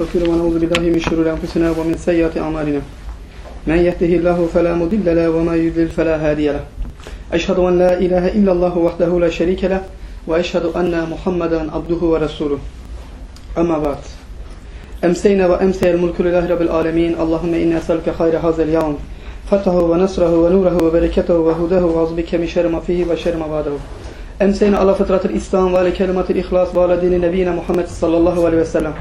نستغفر ونعوذ بالله من شرور أنفسنا ومن سيئات أعمالنا. من يهده الله فلا مضل له وما يضلل فلا هادي له. أشهد أن لا إله إلا الله وحده لا شريك له وأشهد أن محمدا عبده ورسوله. أما بعد. أمسينا وأمسي الملك لله رب العالمين. اللهم إنا أسألك خير هذا اليوم. فتحه ونصره ونوره وبركته وهداه. وأعوذ بك من شر ما فيه وشر ما بعده. أمسينا على فطرة الإسلام وعلى كلمة الإخلاص وعلى دين نبينا محمد صلى الله عليه وسلم.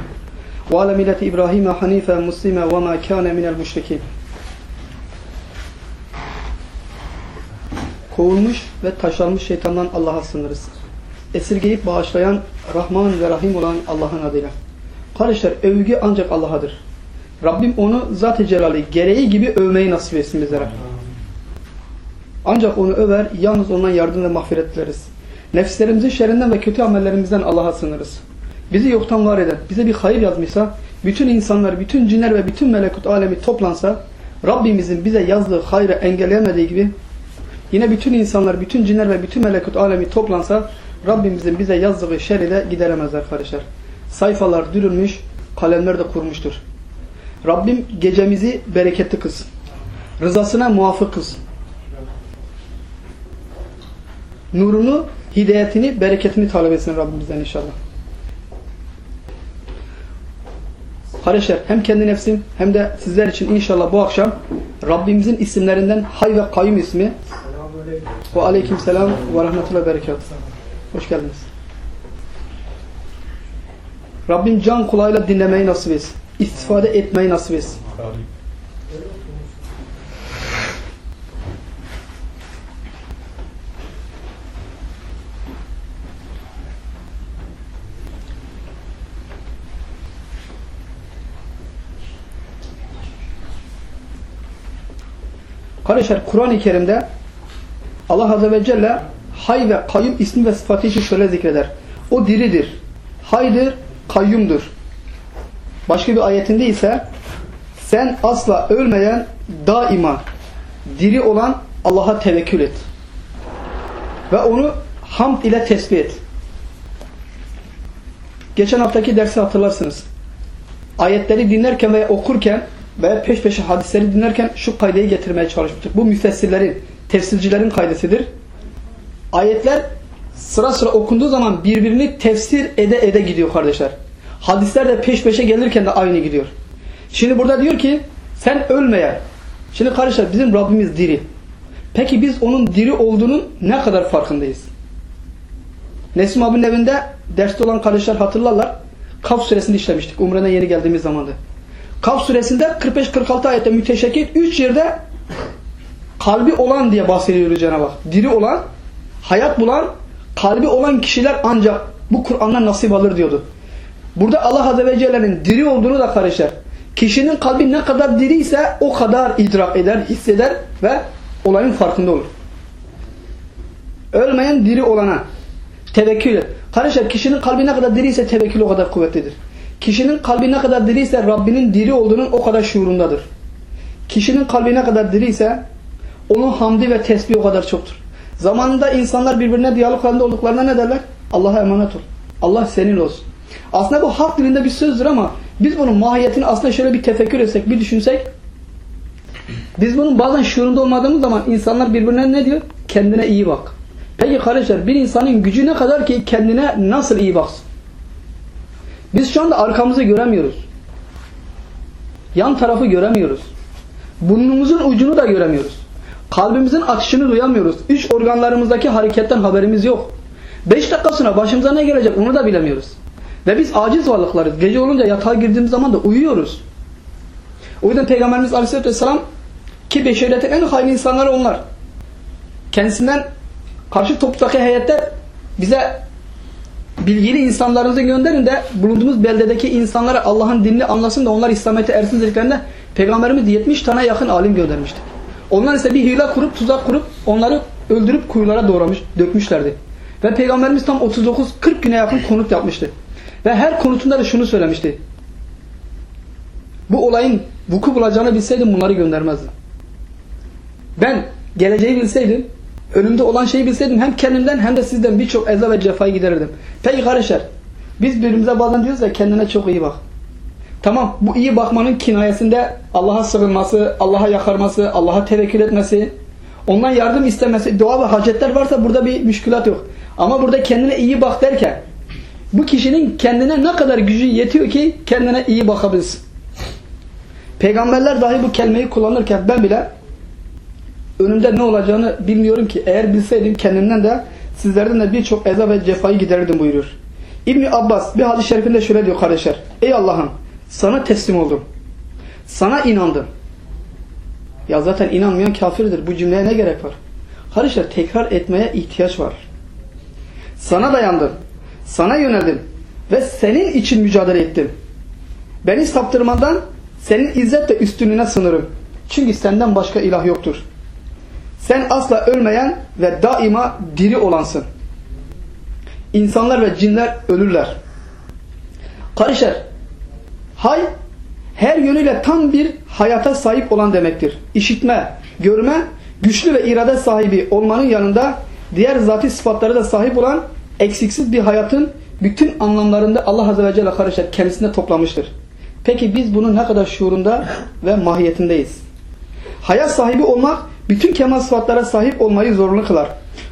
وعلى ملة إبراهيم حنيفا مسلما وما كان من المشركين Kovulmuş ve taşlanmış şeytandan Allah'a sığınırız. Esirgeyip bağışlayan, Rahman ve Rahim olan Allah'ın adıyla. Kardeşler övgü ancak Allah'adır. Rabbim onu zat-ı celali gereği gibi övmeyi nasip etsin bizlere. Ancak onu över, yalnız ondan yardım ve mağfiret dileriz. Nefislerimizin şerrinden ve kötü amellerimizden Allah'a sığınırız. Bizi yoktan var eden, bize bir hayır yazmışsa, bütün insanlar, bütün cinler ve bütün melekut alemi toplansa, Rabbimizin bize yazdığı hayrı engelleyemediği gibi, yine bütün insanlar, bütün cinler ve bütün melekut alemi toplansa, Rabbimizin bize yazdığı şerri de gideremezler kardeşler. Sayfalar dürülmüş, kalemler de kurmuştur. Rabbim gecemizi bereketli kılsın. Rızasına muvafık kılsın. Nurunu, hidayetini, bereketini talep etsin Rabbimizden inşallah. Kardeşler hem kendi nefsim hem de sizler için inşallah bu akşam Rabbimizin isimlerinden Hay ve Kayyum ismi ve aleyküm selam ve rahmetullah berekat. Hoş geldiniz. Rabbim can kulağıyla dinlemeyi nasip etsin. İstifade etmeyi nasip etsin. Kardeşler Kur'an-ı Kerim'de Allah Azze ve Celle Hay ve Kayyum ismi ve sıfatı için şöyle zikreder. O diridir, haydır, kayyumdur. Başka bir ayetinde ise sen asla ölmeyen, daima diri olan Allah'a tevekkül et. Ve onu hamd ile tesbih et. Geçen haftaki dersi hatırlarsınız. Ayetleri dinlerken veya okurken veya peş peşe hadisleri dinlerken şu kaydeyi getirmeye çalışmıştık. Bu müfessirlerin, tefsircilerin kaydesidir. Ayetler sıra sıra okunduğu zaman birbirini tefsir ede ede gidiyor kardeşler. Hadisler de peş peşe gelirken de aynı gidiyor. Şimdi burada diyor ki sen ölmeyen. Şimdi kardeşler bizim Rabbimiz diri. Peki biz onun diri olduğunun ne kadar farkındayız? Nesim abinin evinde derste olan kardeşler hatırlarlar. Kaf suresini işlemiştik. Umre'den yeni geldiğimiz zamanda. Kaf suresinde 45-46 ayette müteşekkil 3 yerde kalbi olan diye bahsediyor Cenab-ı Hak. Diri olan, hayat bulan, kalbi olan kişiler ancak bu Kur'an'dan nasip alır diyordu. Burada Allah Azze ve Celle'nin diri olduğunu da karışır. Kişinin kalbi ne kadar diri ise o kadar idrak eder, hisseder ve olayın farkında olur. Ölmeyen diri olana tevekkül et. Kardeşler kişinin kalbi ne kadar diri ise tevekkül o kadar kuvvetlidir. Kişinin kalbi ne kadar diri ise Rabbinin diri olduğunun o kadar şuurundadır. Kişinin kalbi ne kadar diri ise onun hamdi ve tesbih o kadar çoktur. Zamanında insanlar birbirine diyalog halinde olduklarında ne derler? Allah'a emanet ol. Allah senin olsun. Aslında bu halk dilinde bir sözdür ama biz bunun mahiyetini aslında şöyle bir tefekkür etsek, bir düşünsek biz bunun bazen şuurunda olmadığımız zaman insanlar birbirine ne diyor? Kendine iyi bak. Peki kardeşler bir insanın gücü ne kadar ki kendine nasıl iyi baksın? Biz şu anda arkamızı göremiyoruz. Yan tarafı göremiyoruz. Burnumuzun ucunu da göremiyoruz. Kalbimizin atışını duyamıyoruz. İç organlarımızdaki hareketten haberimiz yok. Beş dakika sonra başımıza ne gelecek onu da bilemiyoruz. Ve biz aciz varlıklarız. Gece olunca yatağa girdiğimiz zaman da uyuyoruz. O yüzden Peygamberimiz Aleyhisselatü Vesselam ki beşeriyetin en hayırlı insanları onlar. Kendisinden karşı toptaki heyetler bize bilgili insanlarınızı gönderin de bulunduğumuz beldedeki insanlara Allah'ın dinini anlasın da onlar İslamiyet'e ersin dediklerinde Peygamberimiz 70 tane yakın alim göndermişti. Onlar ise bir hile kurup tuzak kurup onları öldürüp kuyulara doğramış, dökmüşlerdi. Ve Peygamberimiz tam 39-40 güne yakın konut yapmıştı. Ve her konutunda da şunu söylemişti. Bu olayın vuku bulacağını bilseydim bunları göndermezdim. Ben geleceği bilseydim, önümde olan şeyi bilseydim hem kendimden hem de sizden birçok eza ve cefayı giderirdim. Peki kardeşler, biz birbirimize bazen diyoruz ya kendine çok iyi bak. Tamam bu iyi bakmanın kinayesinde Allah'a sığınması, Allah'a yakarması, Allah'a tevekkül etmesi, ondan yardım istemesi, dua ve hacetler varsa burada bir müşkülat yok. Ama burada kendine iyi bak derken bu kişinin kendine ne kadar gücü yetiyor ki kendine iyi bakabilsin. Peygamberler dahi bu kelimeyi kullanırken ben bile önümde ne olacağını bilmiyorum ki eğer bilseydim kendimden de sizlerden de birçok eza ve cefayı giderirdim buyuruyor. İbni Abbas bir hadis-i şerifinde şöyle diyor kardeşler. Ey Allah'ım sana teslim oldum. Sana inandım. Ya zaten inanmayan kafirdir. Bu cümleye ne gerek var? Kardeşler tekrar etmeye ihtiyaç var. Sana dayandım. Sana yöneldim. Ve senin için mücadele ettim. Beni saptırmadan senin izzet ve üstünlüğüne sınırım. Çünkü senden başka ilah yoktur. Sen asla ölmeyen ve daima diri olansın. İnsanlar ve cinler ölürler. Kardeşler, hay her yönüyle tam bir hayata sahip olan demektir. İşitme, görme, güçlü ve irade sahibi olmanın yanında diğer zati sıfatları da sahip olan eksiksiz bir hayatın bütün anlamlarında Allah Azze ve Celle kardeşler kendisinde toplamıştır. Peki biz bunun ne kadar şuurunda ve mahiyetindeyiz? Hayat sahibi olmak bütün kemal sıfatlara sahip olmayı zorunlu kılar.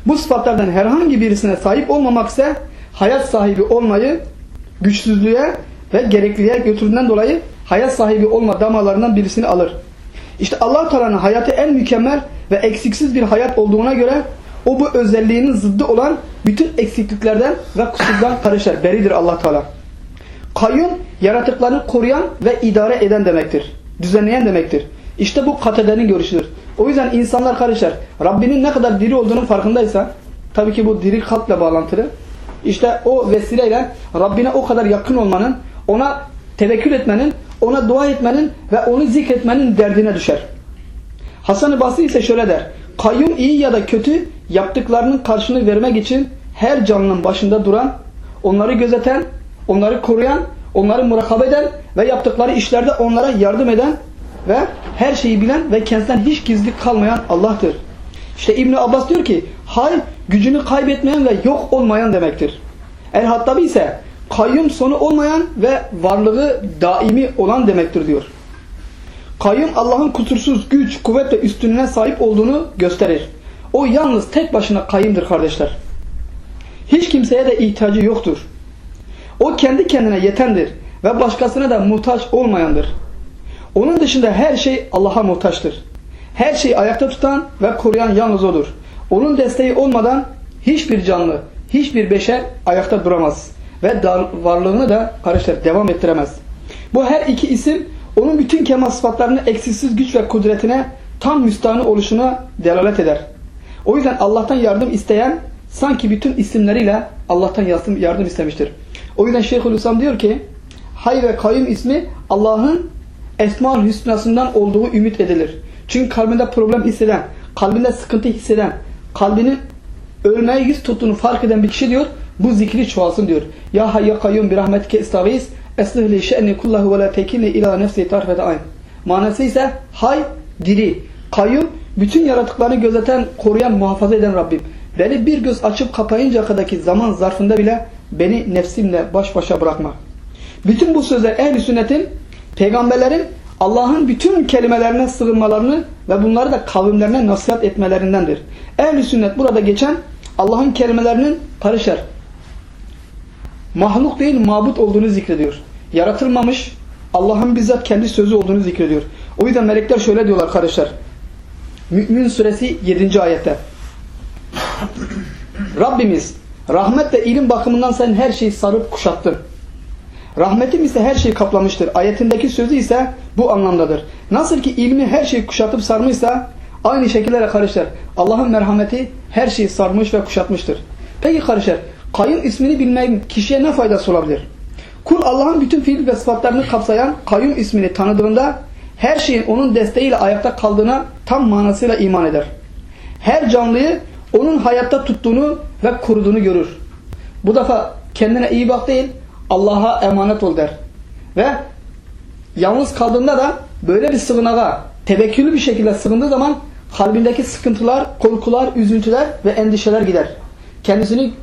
Bu sıfatlardan herhangi birisine sahip olmamak ise hayat sahibi olmayı güçsüzlüğe ve gerekliliğe götürdüğünden dolayı hayat sahibi olma damalarından birisini alır. İşte allah Teala'nın hayatı en mükemmel ve eksiksiz bir hayat olduğuna göre o bu özelliğinin zıddı olan bütün eksikliklerden ve kusurdan karışır. Beridir allah Teala. Kayyum yaratıklarını koruyan ve idare eden demektir. Düzenleyen demektir. İşte bu katedenin görüşüdür. O yüzden insanlar kardeşler Rabbinin ne kadar diri olduğunun farkındaysa tabii ki bu diri kalple bağlantılı. İşte o vesileyle Rabbine o kadar yakın olmanın, ona tevekkül etmenin, ona dua etmenin ve onu zikretmenin derdine düşer. Hasan-ı Basri ise şöyle der. Kayyum iyi ya da kötü yaptıklarının karşını vermek için her canlının başında duran, onları gözeten, onları koruyan, onları murakabe eden ve yaptıkları işlerde onlara yardım eden ve her şeyi bilen ve kendisinden hiç gizli kalmayan Allah'tır. İşte İbn Abbas diyor ki hal gücünü kaybetmeyen ve yok olmayan demektir. El Hattabi ise kayyum sonu olmayan ve varlığı daimi olan demektir diyor. Kayyum Allah'ın kusursuz güç, kuvvet ve üstünlüğüne sahip olduğunu gösterir. O yalnız tek başına kayyumdur kardeşler. Hiç kimseye de ihtiyacı yoktur. O kendi kendine yetendir ve başkasına da muhtaç olmayandır. Onun dışında her şey Allah'a muhtaçtır. Her şeyi ayakta tutan ve koruyan yalnız O'dur. Onun desteği olmadan hiçbir canlı, hiçbir beşer ayakta duramaz. Ve varlığını da kardeşler devam ettiremez. Bu her iki isim onun bütün kemal sıfatlarını eksiksiz güç ve kudretine tam müstahane oluşuna delalet eder. O yüzden Allah'tan yardım isteyen sanki bütün isimleriyle Allah'tan yardım, yardım istemiştir. O yüzden Şeyhülislam diyor ki Hay ve Kayyum ismi Allah'ın Esma-ül Hüsna'sından olduğu ümit edilir. Çünkü kalbinde problem hisseden, kalbinde sıkıntı hisseden, kalbinin ölmeye yüz tuttuğunu fark eden bir kişi diyor, bu zikri çoğalsın diyor. Ya hayya kayyum bir rahmetike istağiz, eslih li şe'ni kullahu ve la tekilni ila nefsi tarfete ayn. Manası ise hay, diri, kayyum, bütün yaratıklarını gözeten, koruyan, muhafaza eden Rabbim. Beni bir göz açıp kapayınca kadarki zaman zarfında bile beni nefsimle baş başa bırakma. Bütün bu sözler ehl sünnetin, peygamberlerin Allah'ın bütün kelimelerine sığınmalarını ve bunları da kavimlerine nasihat etmelerindendir. Ehl-i sünnet burada geçen Allah'ın kelimelerinin parışar. Mahluk değil mabut olduğunu zikrediyor. Yaratılmamış Allah'ın bizzat kendi sözü olduğunu zikrediyor. O yüzden melekler şöyle diyorlar kardeşler. Mü'min suresi 7. ayette. Rabbimiz rahmet ve ilim bakımından sen her şeyi sarıp kuşattın. Rahmetim ise her şeyi kaplamıştır. Ayetindeki sözü ise bu anlamdadır. Nasıl ki ilmi her şeyi kuşatıp sarmışsa aynı şekilde kardeşler Allah'ın merhameti her şeyi sarmış ve kuşatmıştır. Peki kardeşler kayyum ismini bilmeyin kişiye ne faydası olabilir? Kul Allah'ın bütün fiil ve sıfatlarını kapsayan kayyum ismini tanıdığında her şeyin onun desteğiyle ayakta kaldığına tam manasıyla iman eder. Her canlıyı onun hayatta tuttuğunu ve koruduğunu görür. Bu defa kendine iyi bak değil Allah'a emanet ol der. Ve yalnız kaldığında da böyle bir sığınağa tevekkülü bir şekilde sığındığı zaman kalbindeki sıkıntılar, korkular, üzüntüler ve endişeler gider. Kendisini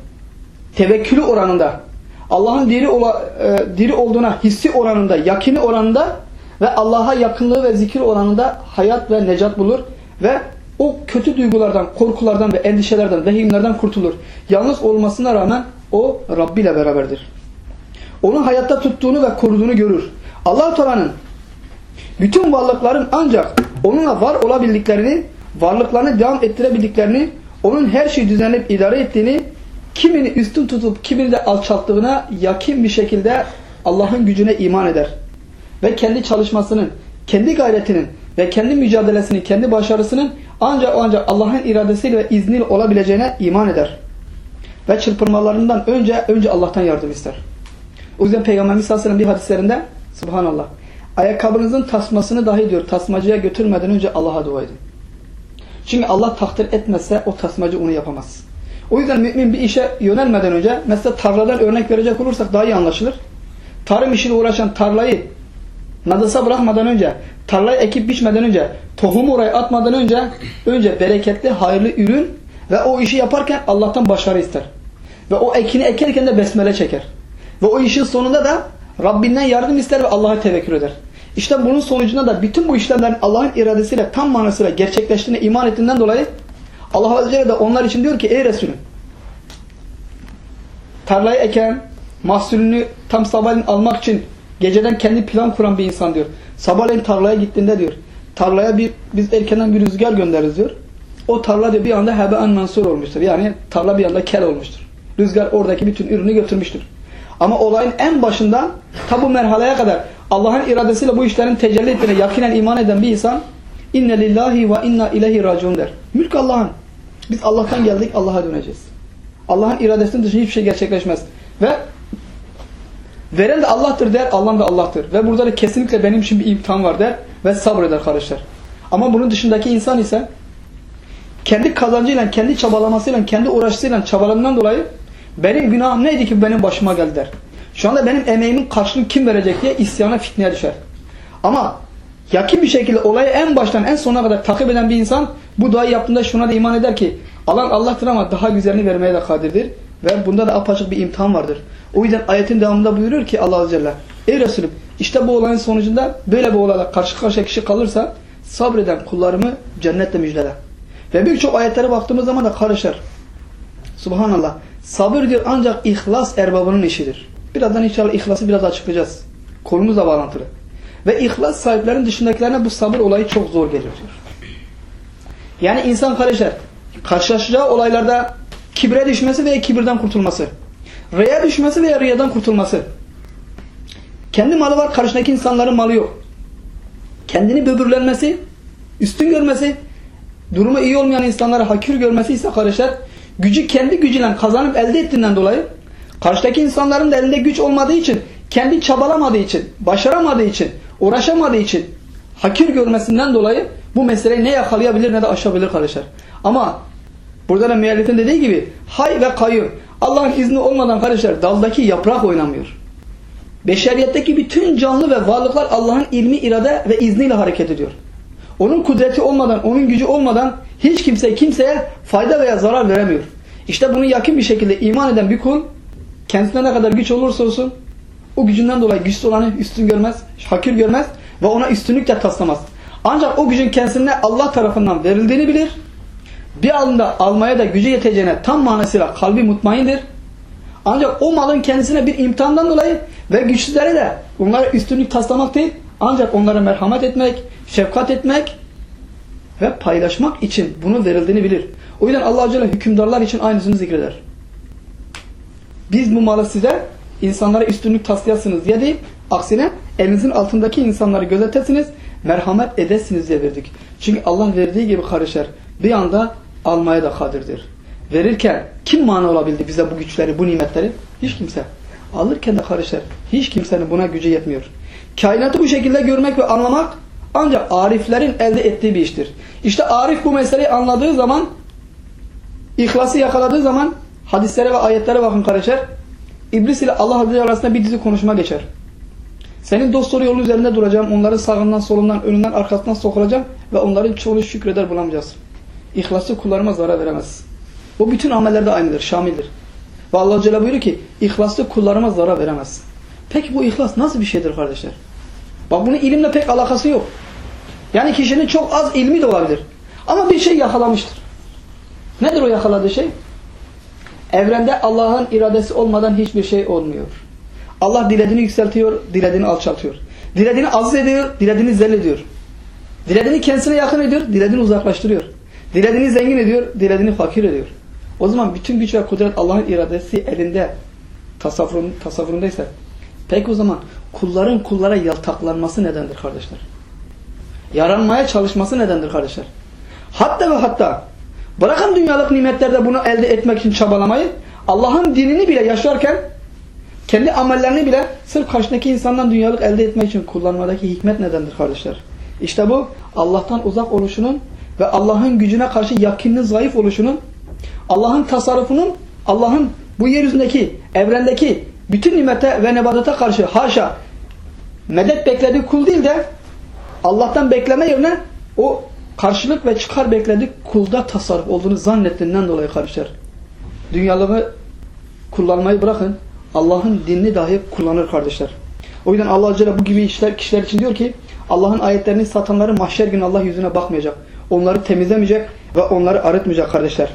tevekkülü oranında Allah'ın diri, ola, e, diri olduğuna hissi oranında, yakini oranında ve Allah'a yakınlığı ve zikir oranında hayat ve necat bulur ve o kötü duygulardan, korkulardan ve endişelerden, vehimlerden kurtulur. Yalnız olmasına rağmen o Rabbi ile beraberdir. Onu hayatta tuttuğunu ve koruduğunu görür. allah Teala'nın bütün varlıkların ancak onunla var olabildiklerini, varlıklarını devam ettirebildiklerini, onun her şeyi düzenleyip idare ettiğini, kimini üstün tutup kimini de alçalttığına yakin bir şekilde Allah'ın gücüne iman eder. Ve kendi çalışmasının, kendi gayretinin ve kendi mücadelesinin, kendi başarısının ancak ancak Allah'ın iradesiyle ve izniyle olabileceğine iman eder. Ve çırpınmalarından önce önce Allah'tan yardım ister. O yüzden Peygamberimiz sallallahu bir hadislerinde Subhanallah ayakkabınızın tasmasını dahi diyor tasmacıya götürmeden önce Allah'a dua edin. Çünkü Allah takdir etmezse o tasmacı onu yapamaz. O yüzden mümin bir işe yönelmeden önce mesela tarladan örnek verecek olursak daha iyi anlaşılır. Tarım işine uğraşan tarlayı nadasa bırakmadan önce, tarlayı ekip biçmeden önce, tohumu oraya atmadan önce önce bereketli, hayırlı ürün ve o işi yaparken Allah'tan başarı ister. Ve o ekini ekerken de besmele çeker. Ve o işin sonunda da Rabbinden yardım ister ve Allah'a tevekkül eder. İşte bunun sonucunda da bütün bu işlemlerin Allah'ın iradesiyle tam manasıyla gerçekleştiğine iman ettiğinden dolayı Allah Azze ve de onlar için diyor ki ey Resulüm tarlayı eken mahsulünü tam sabahleyin almak için geceden kendi plan kuran bir insan diyor. Sabahleyin tarlaya gittiğinde diyor. Tarlaya bir biz erkenden bir rüzgar göndeririz diyor. O tarla diyor bir anda heben mansur olmuştur. Yani tarla bir anda kel olmuştur. Rüzgar oradaki bütün ürünü götürmüştür. Ama olayın en başından tabu merhaleye kadar Allah'ın iradesiyle bu işlerin tecelli ettiğine yakinen iman eden bir insan inne lillahi ve inna ilahi raciun der. Mülk Allah'ın. Biz Allah'tan geldik Allah'a döneceğiz. Allah'ın iradesinin dışında hiçbir şey gerçekleşmez. Ve veren de Allah'tır der, Allah da Allah'tır. Ve burada da kesinlikle benim için bir imtihan var der ve sabreder kardeşler. Ama bunun dışındaki insan ise kendi kazancıyla, kendi çabalamasıyla, kendi uğraşısıyla, çabalarından dolayı benim günahım neydi ki benim başıma geldi der. Şu anda benim emeğimin karşılığını kim verecek diye isyana fitneye düşer. Ama yakin bir şekilde olayı en baştan en sona kadar takip eden bir insan bu duayı yaptığında şuna da iman eder ki alan Allah'tır ama daha güzelini vermeye de kadirdir. Ve bunda da apaçık bir imtihan vardır. O yüzden ayetin devamında buyuruyor ki Allah Azze Celle Ey Resulüm işte bu olayın sonucunda böyle bir olayla karşı karşıya kişi kalırsa sabreden kullarımı cennetle müjdele. Ve birçok ayetlere baktığımız zaman da karışır. Subhanallah. Sabır diyor ancak ihlas erbabının işidir. Birazdan inşallah ihlası biraz açıklayacağız. Konumuzla bağlantılı. Ve ihlas sahiplerin dışındakilerine bu sabır olayı çok zor geliyor diyor. Yani insan kardeşler karşılaşacağı olaylarda kibre düşmesi veya kibirden kurtulması. Riya düşmesi veya riyadan kurtulması. Kendi malı var karşındaki insanların malı yok. Kendini böbürlenmesi, üstün görmesi, durumu iyi olmayan insanları hakir görmesi ise kardeşler gücü kendi gücüyle kazanıp elde ettiğinden dolayı karşıdaki insanların da elinde güç olmadığı için kendi çabalamadığı için, başaramadığı için, uğraşamadığı için hakir görmesinden dolayı bu meseleyi ne yakalayabilir ne de aşabilir kardeşler. Ama burada da müellifin dediği gibi hay ve kayyum. Allah'ın izni olmadan kardeşler daldaki yaprak oynamıyor. Beşeriyetteki bütün canlı ve varlıklar Allah'ın ilmi, irade ve izniyle hareket ediyor. Onun kudreti olmadan, onun gücü olmadan hiç kimse kimseye fayda veya zarar veremiyor. İşte bunu yakın bir şekilde iman eden bir kul kendisine ne kadar güç olursa olsun o gücünden dolayı güçlü olanı üstün görmez, hakir görmez ve ona üstünlük de taslamaz. Ancak o gücün kendisine Allah tarafından verildiğini bilir. Bir anda almaya da gücü yeteceğine tam manasıyla kalbi mutmaindir. Ancak o malın kendisine bir imtihandan dolayı ve güçsüzlere de onlara üstünlük taslamak değil ancak onlara merhamet etmek, şefkat etmek ve paylaşmak için bunu verildiğini bilir. O yüzden Allah Celle hükümdarlar için aynısını zikreder. Biz bu malı size insanlara üstünlük taslayasınız diye değil, aksine elinizin altındaki insanları gözetesiniz, merhamet edesiniz diye verdik. Çünkü Allah verdiği gibi karışır. Bir anda almaya da kadirdir. Verirken kim mani olabildi bize bu güçleri, bu nimetleri? Hiç kimse. Alırken de karışır. Hiç kimsenin buna gücü yetmiyor. Kainatı bu şekilde görmek ve anlamak ancak ariflerin elde ettiği bir iştir. İşte arif bu meseleyi anladığı zaman, ihlası yakaladığı zaman hadislere ve ayetlere bakın kardeşler. İblis ile Allah Azze arasında bir dizi konuşma geçer. Senin dost doğru yolun üzerinde duracağım. Onların sağından, solundan, önünden, arkasından sokulacağım. Ve onların çoğunu şükreder bulamayacağız. İhlası kullarıma zarar veremez. Bu bütün amellerde aynıdır, şamildir. Ve Allah Celle buyuruyor ki ihlaslı kullarıma zarar veremezsin. Peki bu ihlas nasıl bir şeydir kardeşler? Bak bunun ilimle pek alakası yok. Yani kişinin çok az ilmi de olabilir. Ama bir şey yakalamıştır. Nedir o yakaladığı şey? Evrende Allah'ın iradesi olmadan hiçbir şey olmuyor. Allah dilediğini yükseltiyor, dilediğini alçaltıyor. Dilediğini aziz ediyor, dilediğini zel ediyor. Dilediğini kendisine yakın ediyor, dilediğini uzaklaştırıyor. Dilediğini zengin ediyor, dilediğini fakir ediyor. O zaman bütün güç ve kudret Allah'ın iradesi elinde tasavvurun, tasavvurundaysa peki o zaman kulların kullara yaltaklanması nedendir kardeşler? Yaranmaya çalışması nedendir kardeşler? Hatta ve hatta bırakın dünyalık nimetlerde bunu elde etmek için çabalamayı Allah'ın dinini bile yaşarken kendi amellerini bile sırf karşındaki insandan dünyalık elde etmek için kullanmadaki hikmet nedendir kardeşler? İşte bu Allah'tan uzak oluşunun ve Allah'ın gücüne karşı yakinin zayıf oluşunun Allah'ın tasarrufunun Allah'ın bu yeryüzündeki evrendeki bütün nimete ve nebadata karşı haşa medet beklediği kul değil de Allah'tan bekleme yerine o karşılık ve çıkar beklediği kulda tasarruf olduğunu zannettiğinden dolayı kardeşler. Dünyalığı kullanmayı bırakın. Allah'ın dinini dahi kullanır kardeşler. O yüzden Allah Celle bu gibi işler, kişiler için diyor ki Allah'ın ayetlerini satanları mahşer günü Allah yüzüne bakmayacak. Onları temizlemeyecek ve onları arıtmayacak kardeşler.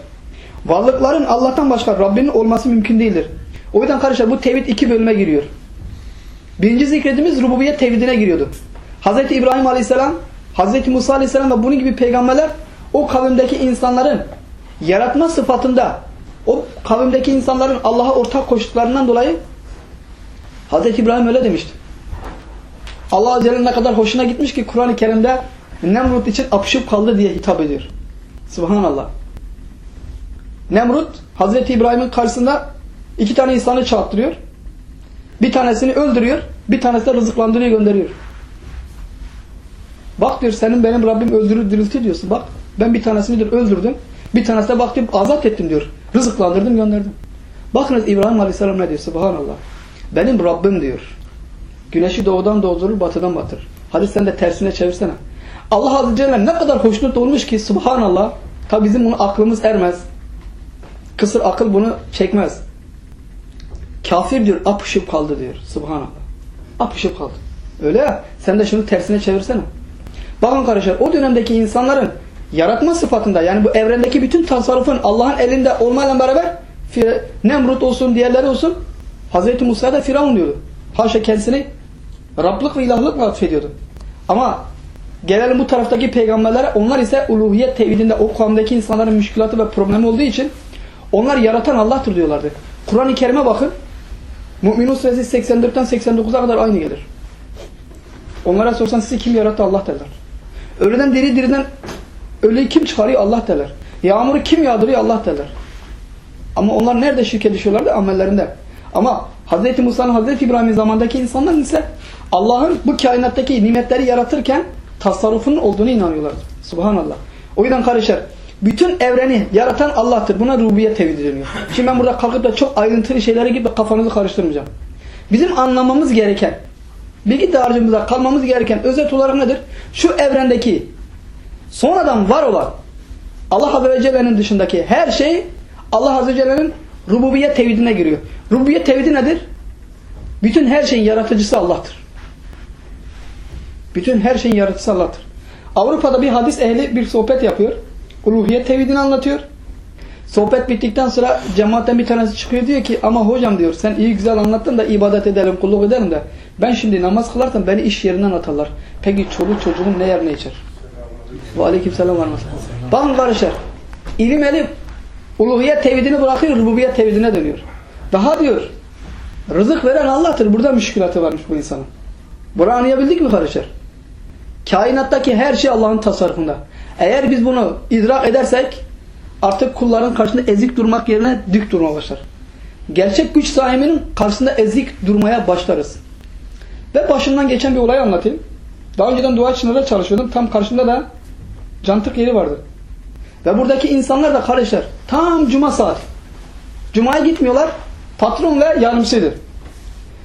Varlıkların Allah'tan başka Rabbinin olması mümkün değildir. O yüzden kardeşler bu tevhid iki bölüme giriyor. Birinci zikrediğimiz rububiyet tevhidine giriyordu. Hz. İbrahim Aleyhisselam, Hz. Musa Aleyhisselam ve bunun gibi peygamberler o kavimdeki insanların yaratma sıfatında o kavimdeki insanların Allah'a ortak koştuklarından dolayı Hz. İbrahim öyle demişti. Allah Azze ne kadar hoşuna gitmiş ki Kur'an-ı Kerim'de Nemrut için apışıp kaldı diye hitap ediyor. Subhanallah. Nemrut Hazreti İbrahim'in karşısında iki tane insanı çarptırıyor. Bir tanesini öldürüyor. Bir tanesi de rızıklandırıyor gönderiyor. Bak diyor senin benim Rabbim öldürür diriltir diyorsun. Bak ben bir tanesini diyor öldürdüm. Bir tanesi de bak diyor azat ettim diyor. Rızıklandırdım gönderdim. Bakınız İbrahim Aleyhisselam ne diyor? Subhanallah. Benim Rabbim diyor. Güneşi doğudan doğdurur batıdan batırır. Hadi sen de tersine çevirsene. Allah Azze Celle ne kadar hoşnut olmuş ki subhanallah. Tabi bizim bunu aklımız ermez. Kısır akıl bunu çekmez. Kafir diyor apışıp kaldı diyor. Subhanallah. Apışıp kaldı. Öyle ya. Sen de şunu tersine çevirsene. Bakın kardeşler o dönemdeki insanların yaratma sıfatında yani bu evrendeki bütün tasarrufun Allah'ın elinde olmayla beraber Nemrut olsun diğerleri olsun Hazreti Musa da Firavun diyordu. Haşa kendisini Rablık ve ilahlıkla atfediyordu. Ama gelelim bu taraftaki peygamberlere onlar ise uluhiyet tevhidinde o kavimdeki insanların müşkülatı ve problemi olduğu için onlar yaratan Allah'tır diyorlardı. Kur'an-ı Kerim'e bakın. Mü'minun suresi 84'ten 89'a kadar aynı gelir. Onlara sorsan sizi kim yarattı Allah derler. Ölüden diri diriden ölüyü kim çıkarıyor Allah derler. Yağmuru kim yağdırıyor Allah derler. Ama onlar nerede şirke düşüyorlardı? Amellerinde. Ama Hz. Musa'nın Hz. İbrahim'in zamandaki insanlar ise Allah'ın bu kainattaki nimetleri yaratırken tasarrufunun olduğunu inanıyorlardı. Subhanallah. O yüzden kardeşler bütün evreni yaratan Allah'tır. Buna rububiyet tevhidi deniyor. Şimdi ben burada kalkıp da çok ayrıntılı şeylere gibi kafanızı karıştırmayacağım. Bizim anlamamız gereken bilgi dağarcığımıza kalmamız gereken özet olarak nedir? Şu evrendeki sonradan var olan Allah Azze ve Celle'nin dışındaki her şey Allah Azze ve Celle'nin rububiyet tevhidine giriyor. Rububiyet tevhidi nedir? Bütün her şeyin yaratıcısı Allah'tır. Bütün her şeyin yaratıcısı Allah'tır. Avrupa'da bir hadis ehli bir sohbet yapıyor. Uluhiyet tevhidini anlatıyor. Sohbet bittikten sonra cemaatten bir tanesi çıkıyor diyor ki ama hocam diyor sen iyi güzel anlattın da ibadet edelim, kulluk edelim de ben şimdi namaz kılarsam beni iş yerinden atarlar. Peki çoluk çocuğum ne yer ne içer? Ve aleyküm selam var mesela. Bakın kardeşler ilim elif uluhiyet tevhidini bırakıyor, rububiyet tevhidine dönüyor. Daha diyor rızık veren Allah'tır. Burada müşkülatı varmış bu insanın. Bunu anlayabildik mi kardeşler? Kainattaki her şey Allah'ın tasarrufunda. Eğer biz bunu idrak edersek artık kulların karşısında ezik durmak yerine dik durma başlar. Gerçek güç sahibinin karşısında ezik durmaya başlarız. Ve başımdan geçen bir olay anlatayım. Daha önceden dua içinde çalışıyordum. Tam karşımda da cantık yeri vardı. Ve buradaki insanlar da kardeşler tam cuma saat. Cuma'ya gitmiyorlar. Patron ve yardımcısıdır.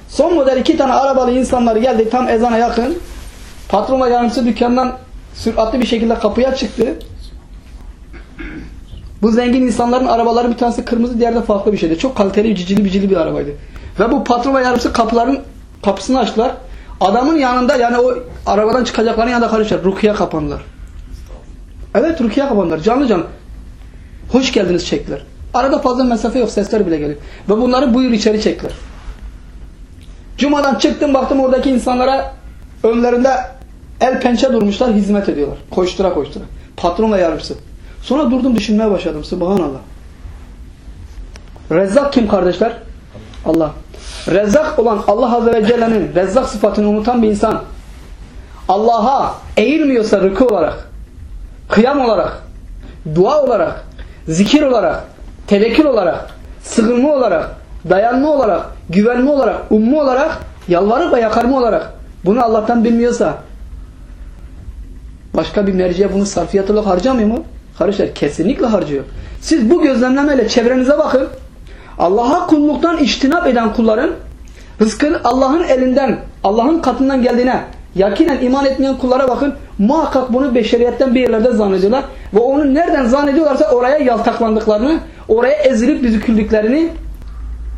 Son model iki tane arabalı insanlar geldi tam ezana yakın. Patron ve yardımcısı dükkandan süratli bir şekilde kapıya çıktı. Bu zengin insanların arabaları bir tanesi kırmızı diğeri de farklı bir şeydi. Çok kaliteli cicili bicili bir arabaydı. Ve bu patron ve yardımcısı kapıların kapısını açtılar. Adamın yanında yani o arabadan çıkacakların yanında karışır. Rukiye kapandılar. Evet rukiye kapandılar. Canlı canlı. Hoş geldiniz çektiler. Arada fazla mesafe yok. Sesler bile geliyor. Ve bunları buyur içeri çektiler. Cuma'dan çıktım baktım oradaki insanlara önlerinde el pençe durmuşlar hizmet ediyorlar. Koştura koştura. Patron ve yardımcısı. Sonra durdum düşünmeye başladım. Subhanallah. Rezzak kim kardeşler? Allah. Rezzak olan Allah Azze ve Celle'nin Rezzak sıfatını unutan bir insan Allah'a eğilmiyorsa rükû olarak, kıyam olarak, dua olarak, zikir olarak, tevekkül olarak, sığınma olarak, dayanma olarak, güvenme olarak, ummu olarak, yalvarıp ve yakarma olarak bunu Allah'tan bilmiyorsa başka bir merciye bunu sarfiyat olarak harcamıyor mu? Kardeşler kesinlikle harcıyor. Siz bu gözlemlemeyle çevrenize bakın. Allah'a kulluktan iştinap eden kulların rızkın Allah'ın elinden, Allah'ın katından geldiğine yakinen iman etmeyen kullara bakın. Muhakkak bunu beşeriyetten bir yerlerde zannediyorlar. Ve onu nereden zannediyorlarsa oraya yaltaklandıklarını, oraya ezilip büzüküldüklerini,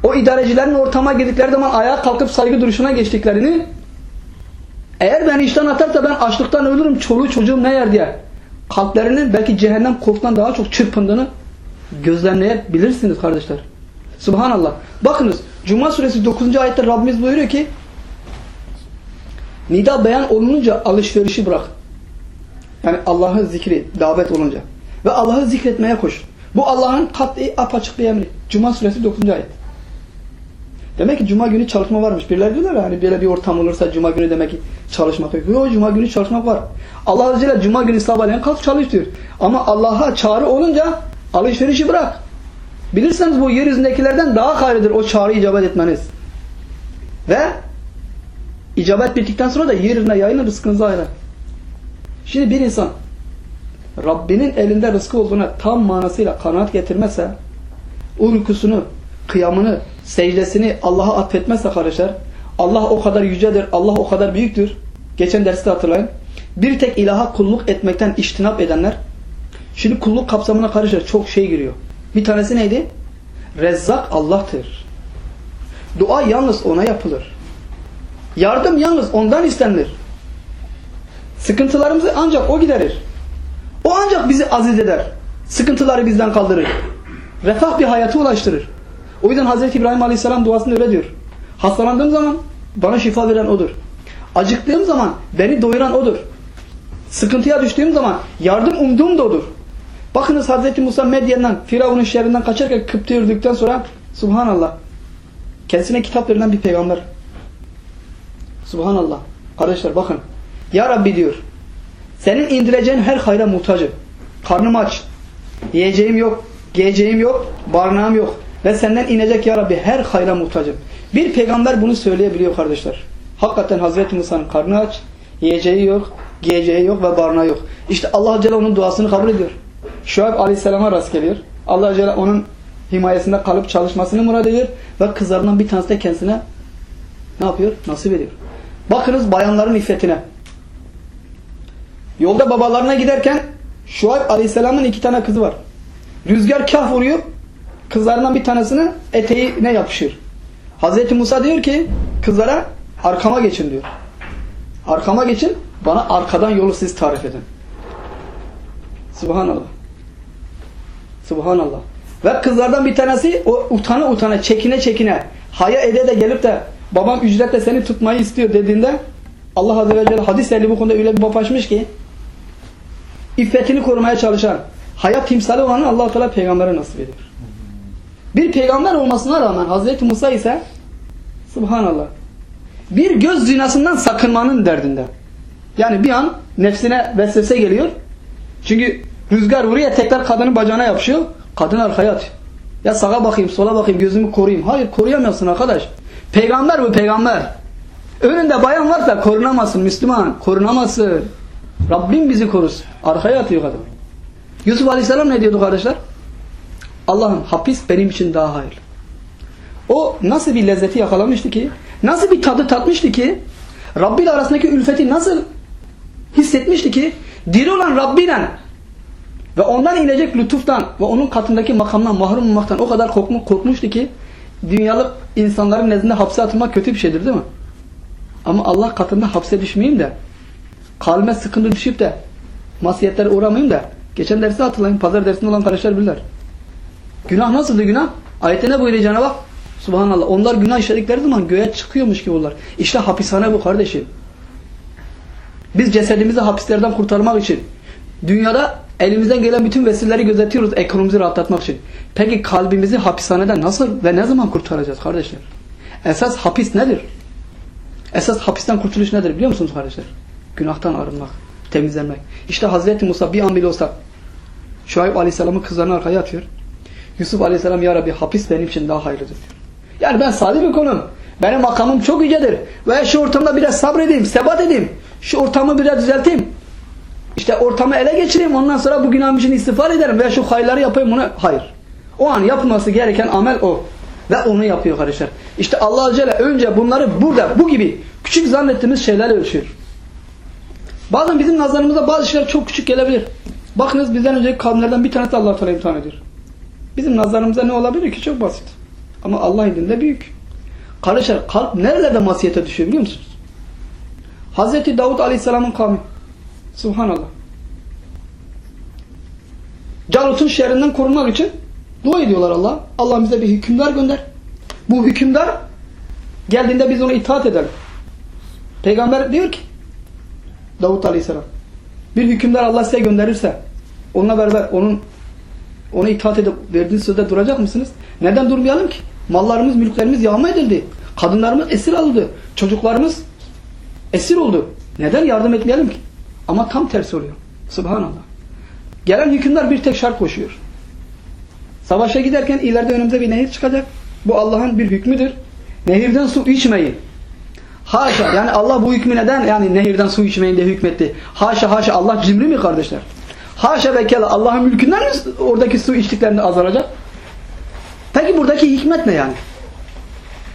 o idarecilerin ortama girdikleri zaman ayağa kalkıp saygı duruşuna geçtiklerini eğer beni işten atarsa ben açlıktan ölürüm, çoluğu çocuğum ne yer diye kalplerinin belki cehennem korkudan daha çok çırpındığını gözlemleyebilirsiniz kardeşler. Subhanallah. Bakınız Cuma suresi 9. ayette Rabbimiz buyuruyor ki Nida beyan olununca alışverişi bırak. Yani Allah'ın zikri davet olunca. Ve Allah'ı zikretmeye koş. Bu Allah'ın kat'i apaçık bir emri. Cuma suresi 9. ayet. Demek ki cuma günü çalışma varmış. Birileri diyorlar hani böyle bir ortam olursa cuma günü demek ki çalışmak yok. Yok cuma günü çalışmak var. Allah Azze Celle cuma günü sabahleyin kalk çalış diyor. Ama Allah'a çağrı olunca alışverişi bırak. Bilirseniz bu yeryüzündekilerden daha hayırlıdır o çağrı icabet etmeniz. Ve icabet bittikten sonra da yeryüzüne yayılır rızkınızı ayırır. Şimdi bir insan Rabbinin elinde rızkı olduğuna tam manasıyla kanaat getirmezse uykusunu, kıyamını, secdesini Allah'a atfetmezse kardeşler Allah o kadar yücedir, Allah o kadar büyüktür. Geçen derste hatırlayın. Bir tek ilaha kulluk etmekten iştinap edenler şimdi kulluk kapsamına karışır çok şey giriyor. Bir tanesi neydi? Rezzak Allah'tır. Dua yalnız ona yapılır. Yardım yalnız ondan istenir. Sıkıntılarımızı ancak o giderir. O ancak bizi aziz eder. Sıkıntıları bizden kaldırır. Refah bir hayatı ulaştırır. O yüzden Hazreti İbrahim Aleyhisselam duasında öyle diyor. Hastalandığım zaman bana şifa veren odur. Acıktığım zaman beni doyuran odur. Sıkıntıya düştüğüm zaman yardım umduğum da odur. Bakınız Hazreti Musa Medyen'den, Firavun'un şerrinden kaçarken Kıptı yürüdükten sonra Subhanallah. Kendisine kitap verilen bir peygamber. Subhanallah. Kardeşler bakın. Ya Rabbi diyor. Senin indireceğin her hayra muhtacım. Karnım aç. Yiyeceğim yok. Giyeceğim yok. Barınağım yok. Ve senden inecek ya Rabbi her hayra muhtacım. Bir peygamber bunu söyleyebiliyor kardeşler. Hakikaten Hazreti Musa'nın karnı aç. Yiyeceği yok. Giyeceği yok ve barınağı yok. İşte Allah Celle onun duasını kabul ediyor. Şuayb Aleyhisselam'a rast geliyor. Allah Celle onun himayesinde kalıp çalışmasını murad ediyor. Ve kızlarından bir tanesi de kendisine ne yapıyor? Nasip ediyor. Bakınız bayanların iffetine. Yolda babalarına giderken Şuayb Aleyhisselam'ın iki tane kızı var. Rüzgar kah vuruyor. Kızlarından bir tanesini eteğine yapışır. Hazreti Musa diyor ki kızlara arkama geçin diyor. Arkama geçin bana arkadan yolu siz tarif edin. Subhanallah. Subhanallah. Ve kızlardan bir tanesi o utana utana çekine çekine haya ede de gelip de babam ücretle seni tutmayı istiyor dediğinde Allah Azze ve Celle hadis ehli bu konuda öyle bir açmış ki iffetini korumaya çalışan hayat timsali olanı allah Teala peygambere nasip ediyor. Bir peygamber olmasına rağmen Hazreti Musa ise Subhanallah bir göz zinasından sakınmanın derdinde. Yani bir an nefsine vesvese geliyor. Çünkü rüzgar vuruyor tekrar kadının bacağına yapışıyor. Kadın arkaya atıyor. Ya sağa bakayım sola bakayım gözümü koruyayım. Hayır koruyamıyorsun arkadaş. Peygamber bu peygamber. Önünde bayan varsa korunamazsın Müslüman. Korunamazsın. Rabbim bizi korusun. Arkaya atıyor kadın. Yusuf Aleyhisselam ne diyordu kardeşler? Allah'ım hapis benim için daha hayırlı. O nasıl bir lezzeti yakalamıştı ki? Nasıl bir tadı tatmıştı ki? Rabbi ile arasındaki ülfeti nasıl hissetmişti ki? Diri olan Rabbiyle Ve ondan inecek lütuftan ve onun katındaki makamdan mahrum olmaktan o kadar korkmuş, korkmuştu ki dünyalık insanların nezdinde hapse atılmak kötü bir şeydir değil mi? Ama Allah katında hapse düşmeyeyim de kalbime sıkıntı düşüp de masiyetlere uğramayayım da geçen dersi hatırlayın. Pazar dersinde olan kardeşler bilirler. Günah nasıldı günah? Ayette ne buyuruyor Cenab-ı? Subhanallah. Onlar günah işledikleri zaman göğe çıkıyormuş gibi onlar. İşte hapishane bu kardeşim. Biz cesedimizi hapislerden kurtarmak için dünyada elimizden gelen bütün vesileleri gözetiyoruz ekonomimizi rahatlatmak için. Peki kalbimizi hapishaneden nasıl ve ne zaman kurtaracağız kardeşler? Esas hapis nedir? Esas hapisten kurtuluş nedir biliyor musunuz kardeşler? Günahtan arınmak, temizlenmek. İşte Hazreti Musa bir an bile olsa Şuayb Aleyhisselam'ın kızlarını arkaya atıyor. Yusuf Aleyhisselam ya Rabbi hapis benim için daha hayırlıdır diyor. Yani ben sade bir konum. Benim makamım çok yücedir. Ve şu ortamda biraz sabredeyim, sebat edeyim. Şu ortamı biraz düzelteyim. İşte ortamı ele geçireyim. Ondan sonra bu günahım için istiğfar ederim. Veya şu hayırları yapayım. Bunu... Hayır. O an yapılması gereken amel o. Ve onu yapıyor kardeşler. İşte Allah Azze önce bunları burada, bu gibi küçük zannettiğimiz şeyler ölçüyor. Bazen bizim nazarımıza bazı şeyler çok küçük gelebilir. Bakınız bizden önceki kavimlerden bir tanesi Allah Teala imtihan ediyor. Bizim nazarımıza ne olabilir ki? Çok basit. Ama Allah indinde büyük. Kardeşler kalp nerelerde masiyete düşüyor biliyor musunuz? Hazreti Davut Aleyhisselam'ın kavmi. Subhanallah. Calut'un şerrinden korunmak için dua ediyorlar Allah. Allah bize bir hükümdar gönder. Bu hükümdar geldiğinde biz ona itaat edelim. Peygamber diyor ki Davut Aleyhisselam bir hükümdar Allah size gönderirse onunla beraber onun ona itaat edip verdiğiniz sözde duracak mısınız? Neden durmayalım ki? Mallarımız, mülklerimiz yağma edildi. Kadınlarımız esir alındı. Çocuklarımız esir oldu. Neden yardım etmeyelim ki? Ama tam tersi oluyor. Subhanallah. Gelen hükümdar bir tek şart koşuyor. Savaşa giderken ileride önümüze bir nehir çıkacak. Bu Allah'ın bir hükmüdür. Nehirden su içmeyin. Haşa yani Allah bu hükmü neden yani nehirden su içmeyin diye hükmetti. Haşa haşa Allah cimri mi kardeşler? Haşa ve kela Allah'ın mülkünden mi oradaki su içtiklerinde azalacak? Peki buradaki hikmet ne yani?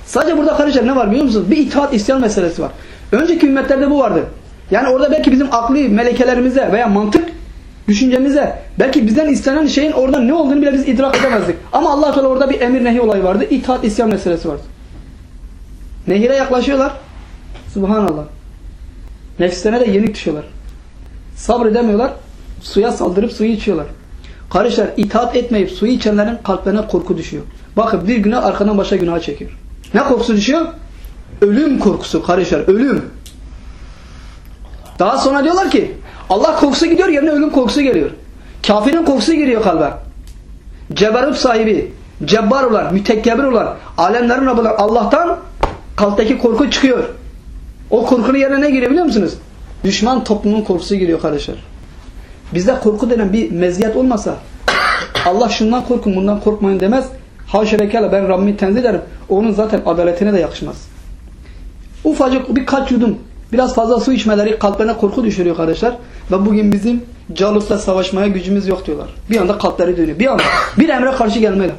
Sadece burada kardeşler ne var biliyor musunuz? Bir itaat isyan meselesi var. Önceki ümmetlerde bu vardı. Yani orada belki bizim akli melekelerimize veya mantık düşüncemize belki bizden istenen şeyin orada ne olduğunu bile biz idrak edemezdik. Ama Allah Teala orada bir emir nehi olayı vardı. İtaat isyan meselesi vardı. Nehire yaklaşıyorlar. Subhanallah. Nefislerine de yenik düşüyorlar. Sabredemiyorlar. Suya saldırıp suyu içiyorlar. Kardeşler itaat etmeyip suyu içenlerin kalplerine korku düşüyor. Bakın bir günah arkadan başka günaha çekiyor. Ne korkusu düşüyor? Ölüm korkusu kardeşler. Ölüm. Daha sonra diyorlar ki Allah korkusu gidiyor yerine ölüm korkusu geliyor. Kafirin korkusu giriyor kalbe. Ceberut sahibi, cebbar olan, mütekkebir olan, alemlerin Rabbi olan Allah'tan kalpteki korku çıkıyor. O korkunun yerine ne giriyor biliyor musunuz? Düşman toplumun korkusu giriyor kardeşler. Bizde korku denen bir meziyet olmasa Allah şundan korkun bundan korkmayın demez. Haşa ve kella ben Rabbimi tenzih ederim. Onun zaten adaletine de yakışmaz. Ufacık birkaç yudum biraz fazla su içmeleri kalplerine korku düşürüyor kardeşler. Ve bugün bizim Calus'la savaşmaya gücümüz yok diyorlar. Bir anda kalpleri dönüyor. Bir anda. Bir emre karşı gelmeyle.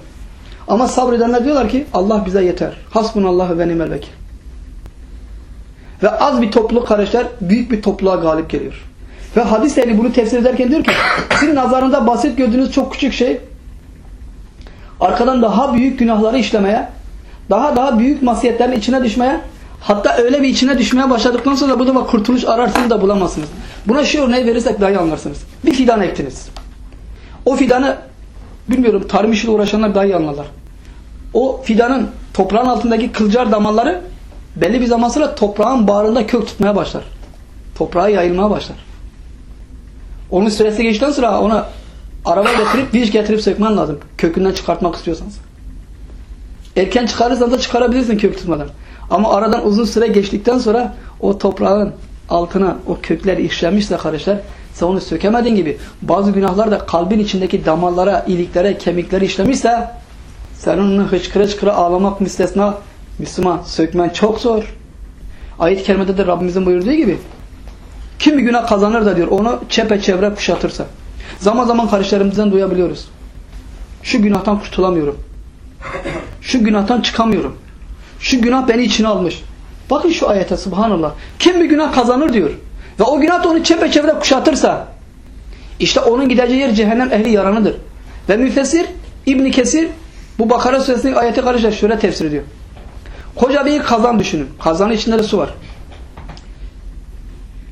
Ama sabredenler diyorlar ki Allah bize yeter. Hasbunallah ve nimel vekil. Ve az bir topluluk kardeşler büyük bir topluluğa galip geliyor. Ve hadis ehli bunu tefsir ederken diyor ki sizin nazarında basit gördüğünüz çok küçük şey arkadan daha büyük günahları işlemeye daha daha büyük masiyetlerin içine düşmeye hatta öyle bir içine düşmeye başladıktan sonra bu da kurtuluş ararsınız da bulamazsınız. Buna şu örneği verirsek daha iyi anlarsınız. Bir fidan ektiniz. O fidanı bilmiyorum tarım işiyle uğraşanlar daha iyi anlarlar. O fidanın toprağın altındaki kılcal damarları belli bir zaman sonra toprağın bağrında kök tutmaya başlar. Toprağa yayılmaya başlar. Onun süresi geçtikten sonra ona araba getirip vinç getirip sökmen lazım. Kökünden çıkartmak istiyorsanız. Erken çıkarırsan da çıkarabilirsin kök tutmadan. Ama aradan uzun süre geçtikten sonra o toprağın altına o kökler işlemişse kardeşler sen onu sökemediğin gibi bazı günahlar da kalbin içindeki damarlara, iliklere, kemiklere işlemişse sen onu hıçkıra hıçkıra ağlamak müstesna Müslüman sökmen çok zor. Ayet-i kerimede de Rabbimizin buyurduğu gibi kim bir günah kazanır da diyor onu çepeçevre kuşatırsa. Zaman zaman kardeşlerimizden duyabiliyoruz. Şu günahtan kurtulamıyorum. Şu günahtan çıkamıyorum. Şu günah beni içine almış. Bakın şu ayete subhanallah. Kim bir günah kazanır diyor. Ve o günah da onu çepeçevre kuşatırsa İşte onun gideceği yer cehennem ehli yaranıdır. Ve müfessir İbn Kesir bu Bakara suresinin ayeti karışır şöyle tefsir ediyor. Koca bir kazan düşünün. Kazanın içinde de su var.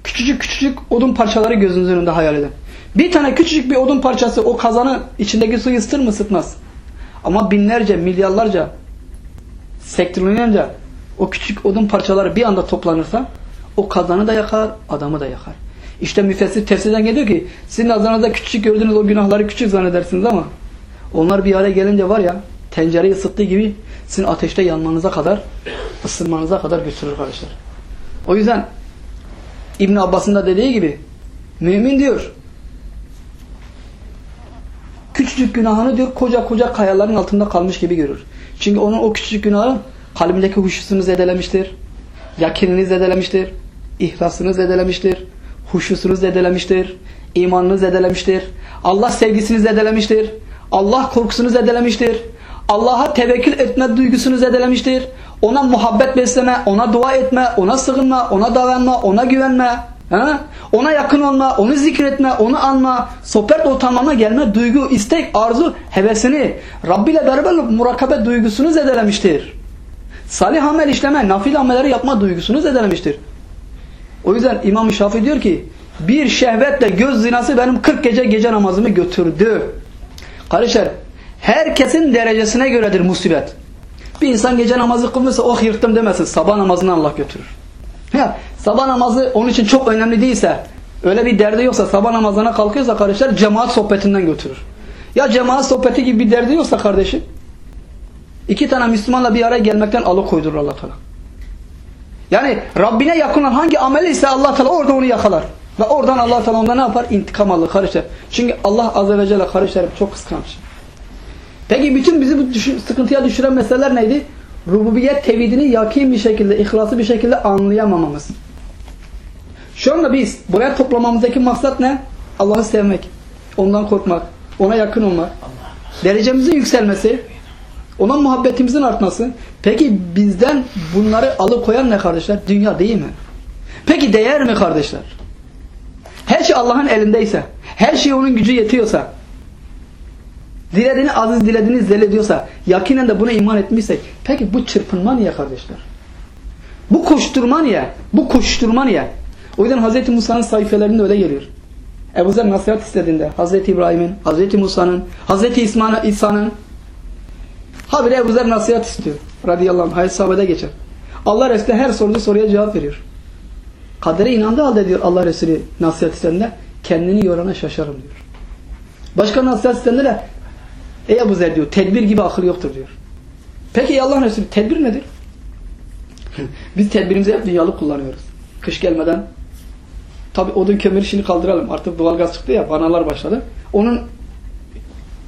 Küçücük küçücük odun parçaları gözünüzün önünde hayal edin. Bir tane küçücük bir odun parçası o kazanı içindeki suyu ısıtır mı ısıtmaz. Ama binlerce, milyarlarca sektörlenince o küçük odun parçaları bir anda toplanırsa o kazanı da yakar, adamı da yakar. İşte müfessir tefsirden geliyor ki sizin nazarınızda küçük gördüğünüz o günahları küçük zannedersiniz ama onlar bir araya gelince var ya tencereyi ısıttığı gibi sizin ateşte yanmanıza kadar ısınmanıza kadar götürür kardeşler. O yüzden İbn Abbas'ın da dediği gibi mümin diyor küçücük günahını diyor koca koca kayaların altında kalmış gibi görür. Çünkü onun o küçücük günahı kalbindeki huşusunu zedelemiştir. Yakinini zedelemiştir. ihlasını zedelemiştir. Huşusunu zedelemiştir. imanını zedelemiştir. Allah sevgisini zedelemiştir. Allah korkusunu zedelemiştir. Allah'a tevekkül etme duygusunu zedelemiştir. Ona muhabbet besleme, ona dua etme, ona sığınma, ona dayanma, ona güvenme. Ha? Ona yakın olma, onu zikretme, onu anma, sohbet ortamına gelme, duygu, istek, arzu, hevesini, Rabbi ile beraber murakabe duygusunu zedelemiştir. Salih amel işleme, nafil amelleri yapma duygusunu zedelemiştir. O yüzden İmam Şafii diyor ki, bir şehvetle göz zinası benim 40 gece gece namazımı götürdü. Kardeşler, herkesin derecesine göredir musibet. Bir insan gece namazı kılmışsa oh yırttım demesin. Sabah namazını Allah götürür. Ya, sabah namazı onun için çok önemli değilse, öyle bir derdi yoksa sabah namazına kalkıyorsa kardeşler cemaat sohbetinden götürür. Ya cemaat sohbeti gibi bir derdi yoksa kardeşim, iki tane Müslümanla bir araya gelmekten alıkoydurur Allah Teala. Yani Rabbine yakın olan hangi ameli ise Allah Teala orada onu yakalar. Ve oradan Allah Teala onda ne yapar? İntikam alır kardeşler. Çünkü Allah Azze ve Celle kardeşlerim çok kıskanç. Peki bütün bizi bu düşün, sıkıntıya düşüren meseleler neydi? Rububiyet tevhidini yakin bir şekilde, ihlası bir şekilde anlayamamamız. Şu anda biz buraya toplamamızdaki maksat ne? Allah'ı sevmek, ondan korkmak, ona yakın olmak, derecemizin yükselmesi, ona muhabbetimizin artması. Peki bizden bunları alıkoyan ne kardeşler? Dünya değil mi? Peki değer mi kardeşler? Her şey Allah'ın elindeyse, her şey onun gücü yetiyorsa, dilediğini aziz dilediğini zelil ediyorsa, yakinen de buna iman etmişsek, peki bu çırpınma niye kardeşler? Bu koşturma niye? Bu koşturma niye? O yüzden Hz. Musa'nın sayfelerinde öyle geliyor. Ebu Zer nasihat istediğinde Hz. İbrahim'in, Hz. Musa'nın, Hz. İsa'nın habire Ebu Zer nasihat istiyor. Radıyallahu anh. Hayır sahabede geçer. Allah Resulü her sorduğu soruya cevap veriyor. Kadere inandığı halde diyor Allah Resulü nasihat istediğinde kendini yorana şaşarım diyor. Başka nasihat istediğinde de Ey Ebu Zer diyor tedbir gibi akıl yoktur diyor. Peki Allah Resulü tedbir nedir? Biz tedbirimizi hep dünyalı kullanıyoruz. Kış gelmeden tabi odun kömür işini kaldıralım. Artık doğalgaz çıktı ya vanalar başladı. Onun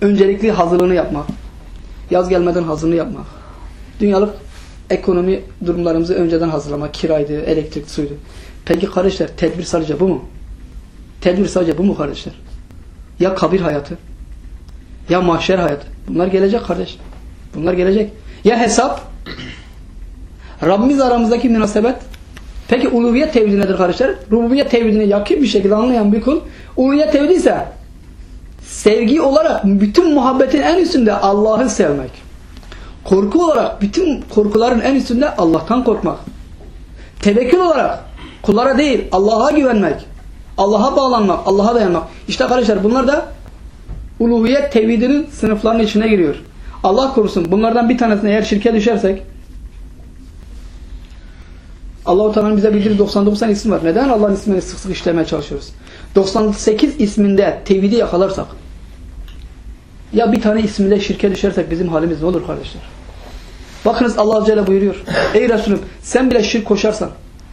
öncelikli hazırlığını yapmak. Yaz gelmeden hazırlığını yapmak. Dünyalık ekonomi durumlarımızı önceden hazırlamak. Kiraydı, elektrik, suydu. Peki kardeşler tedbir sadece bu mu? Tedbir sadece bu mu kardeşler? Ya kabir hayatı? Ya mahşer hayatı? Bunlar gelecek kardeş. Bunlar gelecek. Ya hesap? Rabbimiz aramızdaki münasebet? Peki uluhiyet tevhidi nedir kardeşler? Rububiyet tevhidini yakın bir şekilde anlayan bir kul uluhiyet tevhidi ise sevgi olarak bütün muhabbetin en üstünde Allah'ı sevmek. Korku olarak bütün korkuların en üstünde Allah'tan korkmak. Tevekkül olarak kullara değil Allah'a güvenmek. Allah'a bağlanmak, Allah'a dayanmak. İşte kardeşler bunlar da uluhiyet tevhidinin sınıflarının içine giriyor. Allah korusun bunlardan bir tanesine eğer şirke düşersek Allah-u Teala'nın bize bildirdiği 99 tane isim var. Neden Allah'ın ismini sık sık işlemeye çalışıyoruz? 98 isminde tevhidi yakalarsak ya bir tane isminde şirke düşersek bizim halimiz ne olur kardeşler? Bakınız Allah Celle buyuruyor. Ey Resulüm sen bile şirk koşarsan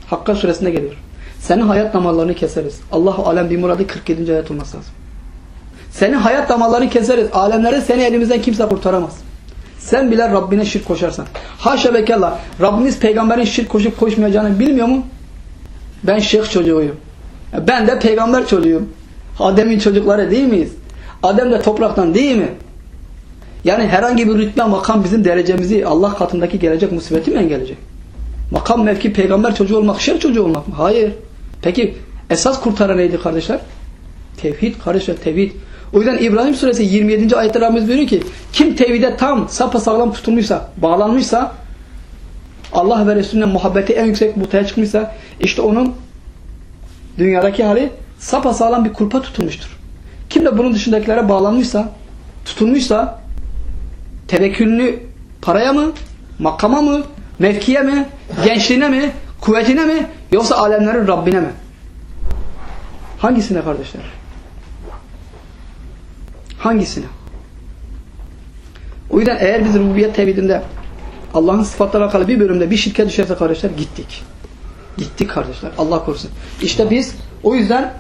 Hakka suresinde geliyor. Senin hayat damarlarını keseriz. Allahu alem bir muradı 47. ayet olması lazım. Senin hayat damarlarını keseriz. Alemlerde seni elimizden kimse kurtaramaz. Sen bile Rabbine şirk koşarsan. Haşa ve kella. Rabbiniz peygamberin şirk koşup koşmayacağını bilmiyor mu? Ben şeyh çocuğuyum. Ben de peygamber çocuğuyum. Adem'in çocukları değil miyiz? Adem de topraktan değil mi? Yani herhangi bir rütbe makam bizim derecemizi Allah katındaki gelecek musibeti mi engelleyecek? Makam mevki peygamber çocuğu olmak, şer çocuğu olmak mı? Hayır. Peki esas kurtaran neydi kardeşler? Tevhid kardeşler tevhid. O yüzden İbrahim suresi 27. ayette Rabbimiz buyuruyor ki kim tevhide tam sapasağlam tutulmuşsa, bağlanmışsa Allah ve Resulüne muhabbeti en yüksek butaya çıkmışsa işte onun dünyadaki hali sapasağlam bir kulpa tutulmuştur. Kim de bunun dışındakilere bağlanmışsa, tutulmuşsa tevekkülünü paraya mı, makama mı, mevkiye mi, gençliğine mi, kuvvetine mi yoksa alemlerin Rabbine mi? Hangisine kardeşler? Hangisine? O yüzden eğer biz rububiyet tevhidinde Allah'ın sıfatları alakalı bir bölümde bir şirket düşerse kardeşler gittik. Gittik kardeşler. Allah korusun. İşte biz o yüzden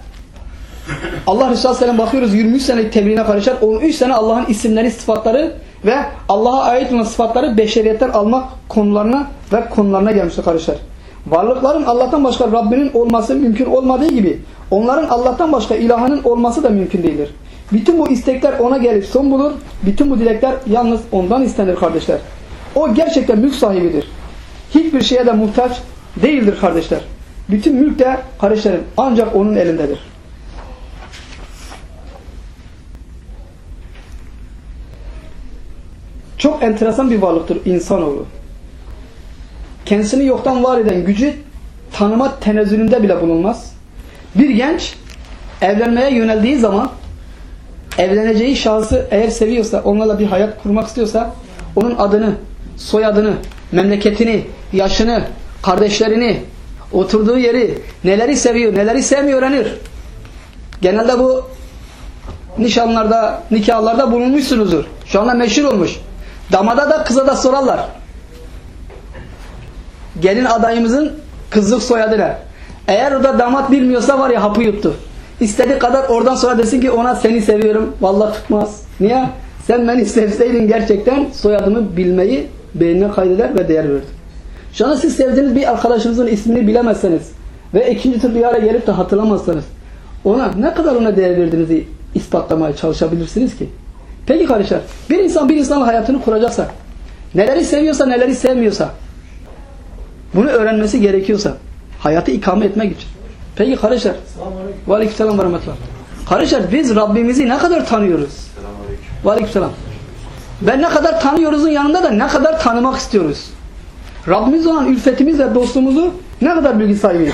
Allah Resulü Aleyhisselam bakıyoruz 23 sene tebliğine kardeşler. 13 sene Allah'ın isimleri, sıfatları ve Allah'a ait olan sıfatları beşeriyetten almak konularına ve konularına gelmiştir kardeşler. Varlıkların Allah'tan başka Rabbinin olması mümkün olmadığı gibi onların Allah'tan başka ilahının olması da mümkün değildir. Bütün bu istekler ona gelip son bulur. Bütün bu dilekler yalnız ondan istenir kardeşler. O gerçekten mülk sahibidir. Hiçbir şeye de muhtaç değildir kardeşler. Bütün mülk de kardeşlerim ancak onun elindedir. Çok enteresan bir varlıktır insanoğlu. Kendisini yoktan var eden gücü tanıma tenezzülünde bile bulunmaz. Bir genç evlenmeye yöneldiği zaman evleneceği şahsı eğer seviyorsa, onlarla bir hayat kurmak istiyorsa onun adını, soyadını, memleketini, yaşını, kardeşlerini, oturduğu yeri, neleri seviyor, neleri sevmiyor öğrenir. Genelde bu nişanlarda, nikahlarda bulunmuşsunuzdur. Şu anda meşhur olmuş. Damada da kıza da sorarlar. Gelin adayımızın kızlık soyadı ne? Eğer o da damat bilmiyorsa var ya hapı yuttu. İstediği kadar oradan sonra desin ki ona seni seviyorum. Vallahi tutmaz. Niye? Sen beni sevseydin gerçekten soyadımı bilmeyi beynine kaydeder ve değer verir. Şu anda siz sevdiğiniz bir arkadaşınızın ismini bilemezseniz ve ikinci tur bir ara gelip de hatırlamazsanız ona ne kadar ona değer verdiğinizi ispatlamaya çalışabilirsiniz ki? Peki kardeşler bir insan bir insanın hayatını kuracaksa neleri seviyorsa neleri sevmiyorsa bunu öğrenmesi gerekiyorsa hayatı ikame etmek için. Peki kardeşler ve aleykümselam ve rahmetullah. Kardeşler biz Rabbimizi ne kadar tanıyoruz? Ve aleykümselam. Ben ne kadar tanıyoruzun yanında da ne kadar tanımak istiyoruz? Rabbimiz olan ülfetimiz ve dostluğumuzu ne kadar bilgi sahibiyiz?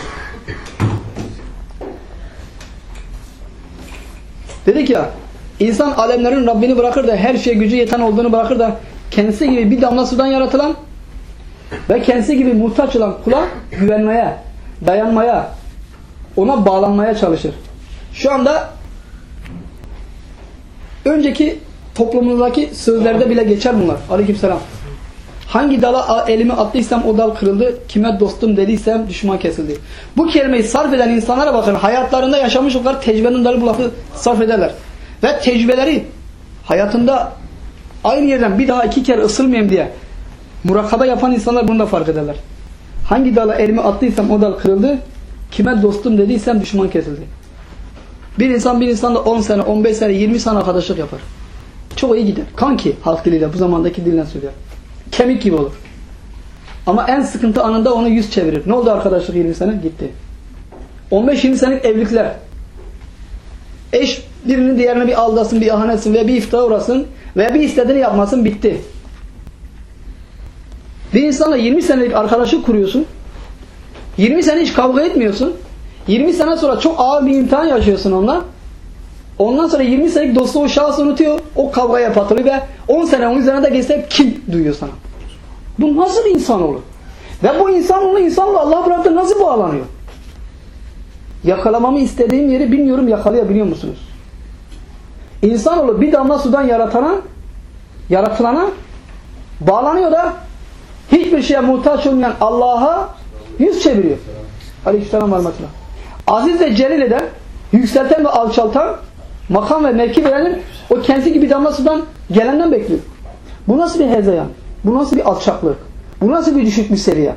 Dedik ya insan alemlerin Rabbini bırakır da her şeye gücü yeten olduğunu bırakır da kendisi gibi bir damla sudan yaratılan ve kendisi gibi muhtaç olan kula güvenmeye, dayanmaya, ona bağlanmaya çalışır. Şu anda önceki toplumumuzdaki sözlerde bile geçer bunlar. Aleykümselam. Hangi dala elimi attıysam o dal kırıldı. Kime dostum dediysem düşman kesildi. Bu kelimeyi sarf eden insanlara bakın. Hayatlarında yaşamış oldukları tecrübenin dalı bu lafı sarf ederler. Ve tecrübeleri hayatında aynı yerden bir daha iki kere ısırmayayım diye murakaba yapan insanlar bunu da fark ederler. Hangi dala elimi attıysam o dal kırıldı. Kime dostum dediysem düşman kesildi. Bir insan bir insanla 10 sene, 15 sene, 20 sene arkadaşlık yapar. Çok iyi gider. Kanki halk diliyle bu zamandaki dille söylüyor. Kemik gibi olur. Ama en sıkıntı anında onu yüz çevirir. Ne oldu arkadaşlık 20 sene? Gitti. 15-20 senelik evlilikler. Eş birinin diğerine bir aldasın, bir ahanetsin ve bir iftira uğrasın ve bir istediğini yapmasın bitti. Bir insanla 20 senelik arkadaşlık kuruyorsun. 20 sene hiç kavga etmiyorsun. 20 sene sonra çok ağır bir imtihan yaşıyorsun onunla. Ondan sonra 20 senelik dostu o şahıs unutuyor. O kavgaya patılıyor ve 10 sene onun üzerine de geçse kim duyuyor sana? Bu nasıl insan olur? Ve bu insan onu insanla Allah bıraktı nasıl bağlanıyor? Yakalamamı istediğim yeri bilmiyorum yakalayabiliyor musunuz? İnsanoğlu bir damla sudan yaratana yaratılana bağlanıyor da hiçbir şeye muhtaç olmayan Allah'a yüz çeviriyor. Aleykümselam ve rahmetullah. Aziz ve celil eden, yükselten ve alçaltan, makam ve mevki verenin o kendisi gibi damla sudan gelenden bekliyor. Bu nasıl bir hezeyan? Bu nasıl bir alçaklık? Bu nasıl bir düşük bir seviye?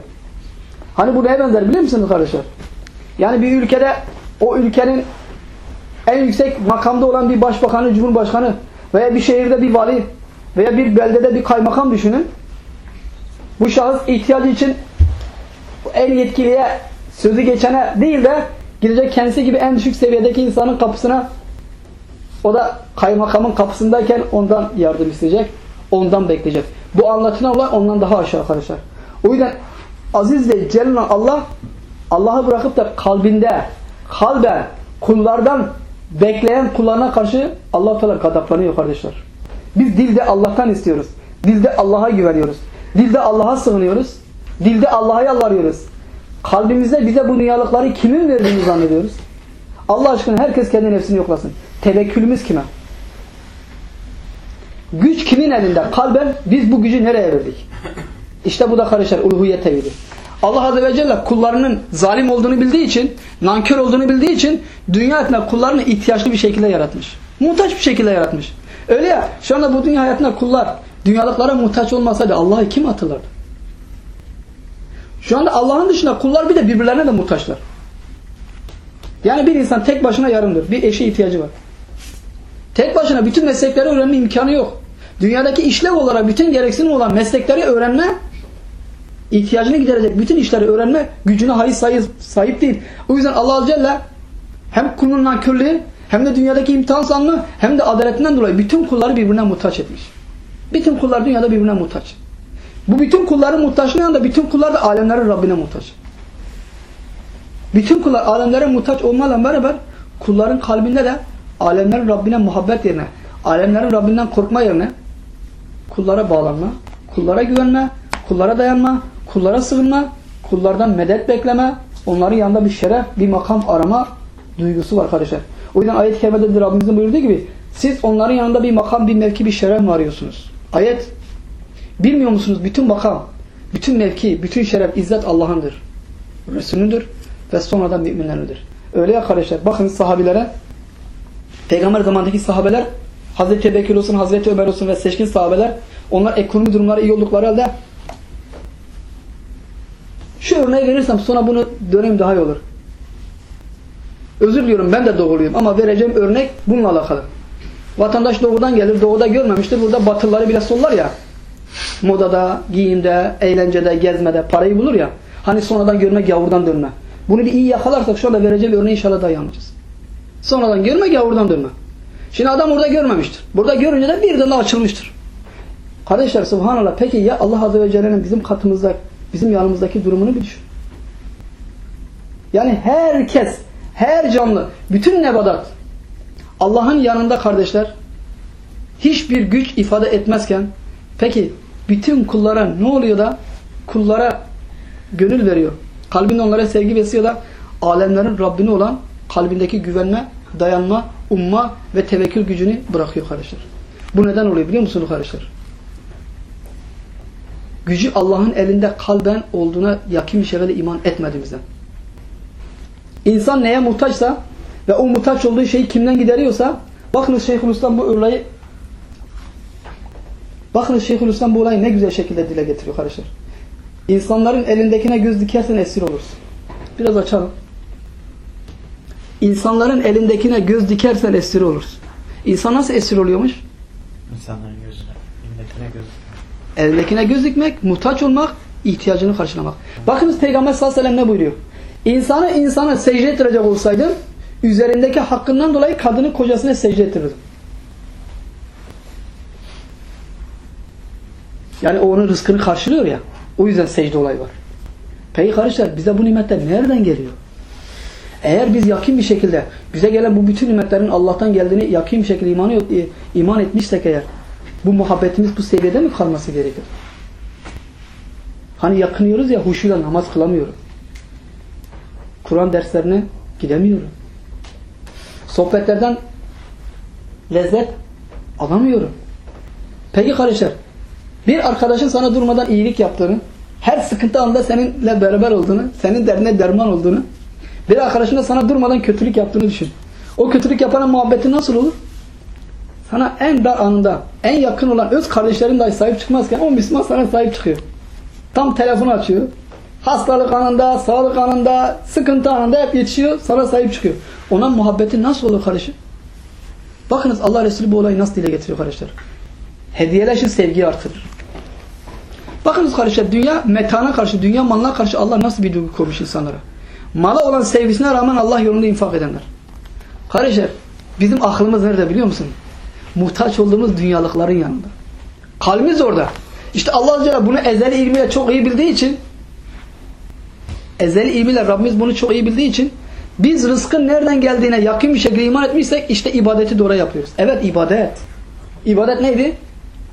Hani bu neye benzer biliyor musunuz kardeşler? Yani bir ülkede o ülkenin en yüksek makamda olan bir başbakanı, cumhurbaşkanı veya bir şehirde bir vali veya bir beldede bir kaymakam düşünün. Bu şahıs ihtiyacı için en yetkiliye sözü geçene değil de gidecek kendisi gibi en düşük seviyedeki insanın kapısına O da kaymakamın kapısındayken ondan yardım isteyecek. Ondan bekleyecek. Bu anlatılan olay ondan daha aşağı arkadaşlar. O yüzden aziz ve celil Allah Allah'ı bırakıp da kalbinde kalben kullardan bekleyen kullarına karşı Allah Teala gadaplanıyor kardeşler. Biz dilde Allah'tan istiyoruz. Dilde Allah'a güveniyoruz. Dilde Allah'a sığınıyoruz. Dilde Allah'a yalvarıyoruz. Kalbimizde bize bu dünyalıkları kimin verdiğini zannediyoruz. Allah aşkına herkes kendi nefsini yoklasın. Tevekkülümüz kime? Güç kimin elinde? Kalben biz bu gücü nereye verdik? İşte bu da karışır. Uluhiyet tevhidi. Allah Azze ve Celle kullarının zalim olduğunu bildiği için, nankör olduğunu bildiği için dünya hayatında kullarını ihtiyaçlı bir şekilde yaratmış. Muhtaç bir şekilde yaratmış. Öyle ya şu anda bu dünya hayatında kullar dünyalıklara muhtaç olmasaydı Allah'ı kim hatırlardı? Şu anda Allah'ın dışında kullar bir de birbirlerine de muhtaçlar. Yani bir insan tek başına yarımdır. Bir eşe ihtiyacı var. Tek başına bütün meslekleri öğrenme imkanı yok. Dünyadaki işlev olarak bütün gereksinim olan meslekleri öğrenme ihtiyacını giderecek bütün işleri öğrenme gücüne hayır sahip değil. O yüzden Allah Celle hem kulun nankörlüğü hem de dünyadaki imtihan sanlı hem de adaletinden dolayı bütün kulları birbirine muhtaç etmiş. Bütün kullar dünyada birbirine muhtaç. Bu bütün kulların muhtaçlığı yanında bütün kullar da alemlerin Rabbine muhtaç. Bütün kullar alemlere muhtaç olmalarla beraber kulların kalbinde de alemlerin Rabbine muhabbet yerine, alemlerin Rabbinden korkma yerine kullara bağlanma, kullara güvenme, kullara dayanma, kullara sığınma, kullardan medet bekleme, onların yanında bir şeref, bir makam arama duygusu var kardeşler. O yüzden ayet-i kerimede Rabbimizin buyurduğu gibi siz onların yanında bir makam, bir mevki, bir şeref mi arıyorsunuz? Ayet bilmiyor musunuz? Bütün makam, bütün mevki, bütün şeref, izzet Allah'ındır. Resulündür ve sonradan müminlerindir. Öyle ya kardeşler. Bakın sahabilere Peygamber zamandaki sahabeler Hazreti Ebubekir olsun, Hazreti Ömer olsun ve seçkin sahabeler onlar ekonomi durumları iyi oldukları halde şu örneği verirsem sonra bunu döneyim daha iyi olur. Özür diliyorum ben de doğuluyum ama vereceğim örnek bununla alakalı. Vatandaş doğudan gelir, doğuda görmemiştir. Burada batılları bile sollar ya. Modada, giyimde, eğlencede, gezmede parayı bulur ya. Hani sonradan görmek yavurdan dönme. Bunu bir iyi yakalarsak şu anda vereceğim örneği inşallah dayanacağız. Sonradan görmek yavurdan dönme. Şimdi adam orada görmemiştir. Burada görünce de birden de açılmıştır. Kardeşler subhanallah peki ya Allah Azze ve Celle'nin bizim katımızda, bizim yanımızdaki durumunu bir düşün. Yani herkes, her canlı, bütün nebadat Allah'ın yanında kardeşler hiçbir güç ifade etmezken peki bütün kullara ne oluyor da kullara gönül veriyor. Kalbinde onlara sevgi besliyor da alemlerin Rabbini olan kalbindeki güvenme, dayanma, umma ve tevekkül gücünü bırakıyor kardeşler. Bu neden oluyor biliyor musunuz kardeşler? Gücü Allah'ın elinde kalben olduğuna yakin bir şekilde iman etmediğimizden. İnsan neye muhtaçsa ve o muhtaç olduğu şeyi kimden gideriyorsa bakınız Şeyhülislam bu örneği bakınız Şeyhülislam bu olayı ne güzel şekilde dile getiriyor kardeşler. İnsanların elindekine göz dikersen esir olursun. Biraz açalım. İnsanların elindekine göz dikersen esir olursun. İnsan nasıl esir oluyormuş? İnsanların gözüne, elindekine göz dikmek. Elindekine göz dikmek, muhtaç olmak, ihtiyacını karşılamak. Bakınız Peygamber sallallahu aleyhi ve sellem ne buyuruyor? İnsanı insana secde ettirecek olsaydım, üzerindeki hakkından dolayı kadını kocasına secde ettirirdim. Yani o onun rızkını karşılıyor ya. O yüzden secde olayı var. Peki kardeşler bize bu nimetler nereden geliyor? Eğer biz yakin bir şekilde bize gelen bu bütün nimetlerin Allah'tan geldiğini yakin bir şekilde iman, iman etmişsek eğer bu muhabbetimiz bu seviyede mi kalması gerekir? Hani yakınıyoruz ya huşuyla namaz kılamıyorum. Kur'an derslerine gidemiyorum. Sohbetlerden lezzet alamıyorum. Peki kardeşler bir arkadaşın sana durmadan iyilik yaptığını her sıkıntı anında seninle beraber olduğunu, senin derdine derman olduğunu, bir arkadaşın da sana durmadan kötülük yaptığını düşün. O kötülük yapanın muhabbeti nasıl olur? Sana en dar anında, en yakın olan öz kardeşlerin dahi sahip çıkmazken o Müslüman sana sahip çıkıyor. Tam telefonu açıyor. Hastalık anında, sağlık anında, sıkıntı anında hep yetişiyor, sana sahip çıkıyor. Ona muhabbeti nasıl olur kardeşim? Bakınız Allah Resulü bu olayı nasıl dile getiriyor kardeşler. Hediyeleşin sevgiyi artırır. Bakınız kardeşler dünya metana karşı, dünya malına karşı Allah nasıl bir duygu koymuş insanlara. Mala olan sevgisine rağmen Allah yolunda infak edenler. Kardeşler Bizim aklımız nerede biliyor musun? Muhtaç olduğumuz dünyalıkların yanında. Kalbimiz orada. İşte Allah Celle bunu ezeli ilmiyle çok iyi bildiği için ezeli ilmiyle Rabbimiz bunu çok iyi bildiği için biz rızkın nereden geldiğine yakın bir şekilde iman etmişsek işte ibadeti doğru yapıyoruz. Evet ibadet. İbadet neydi?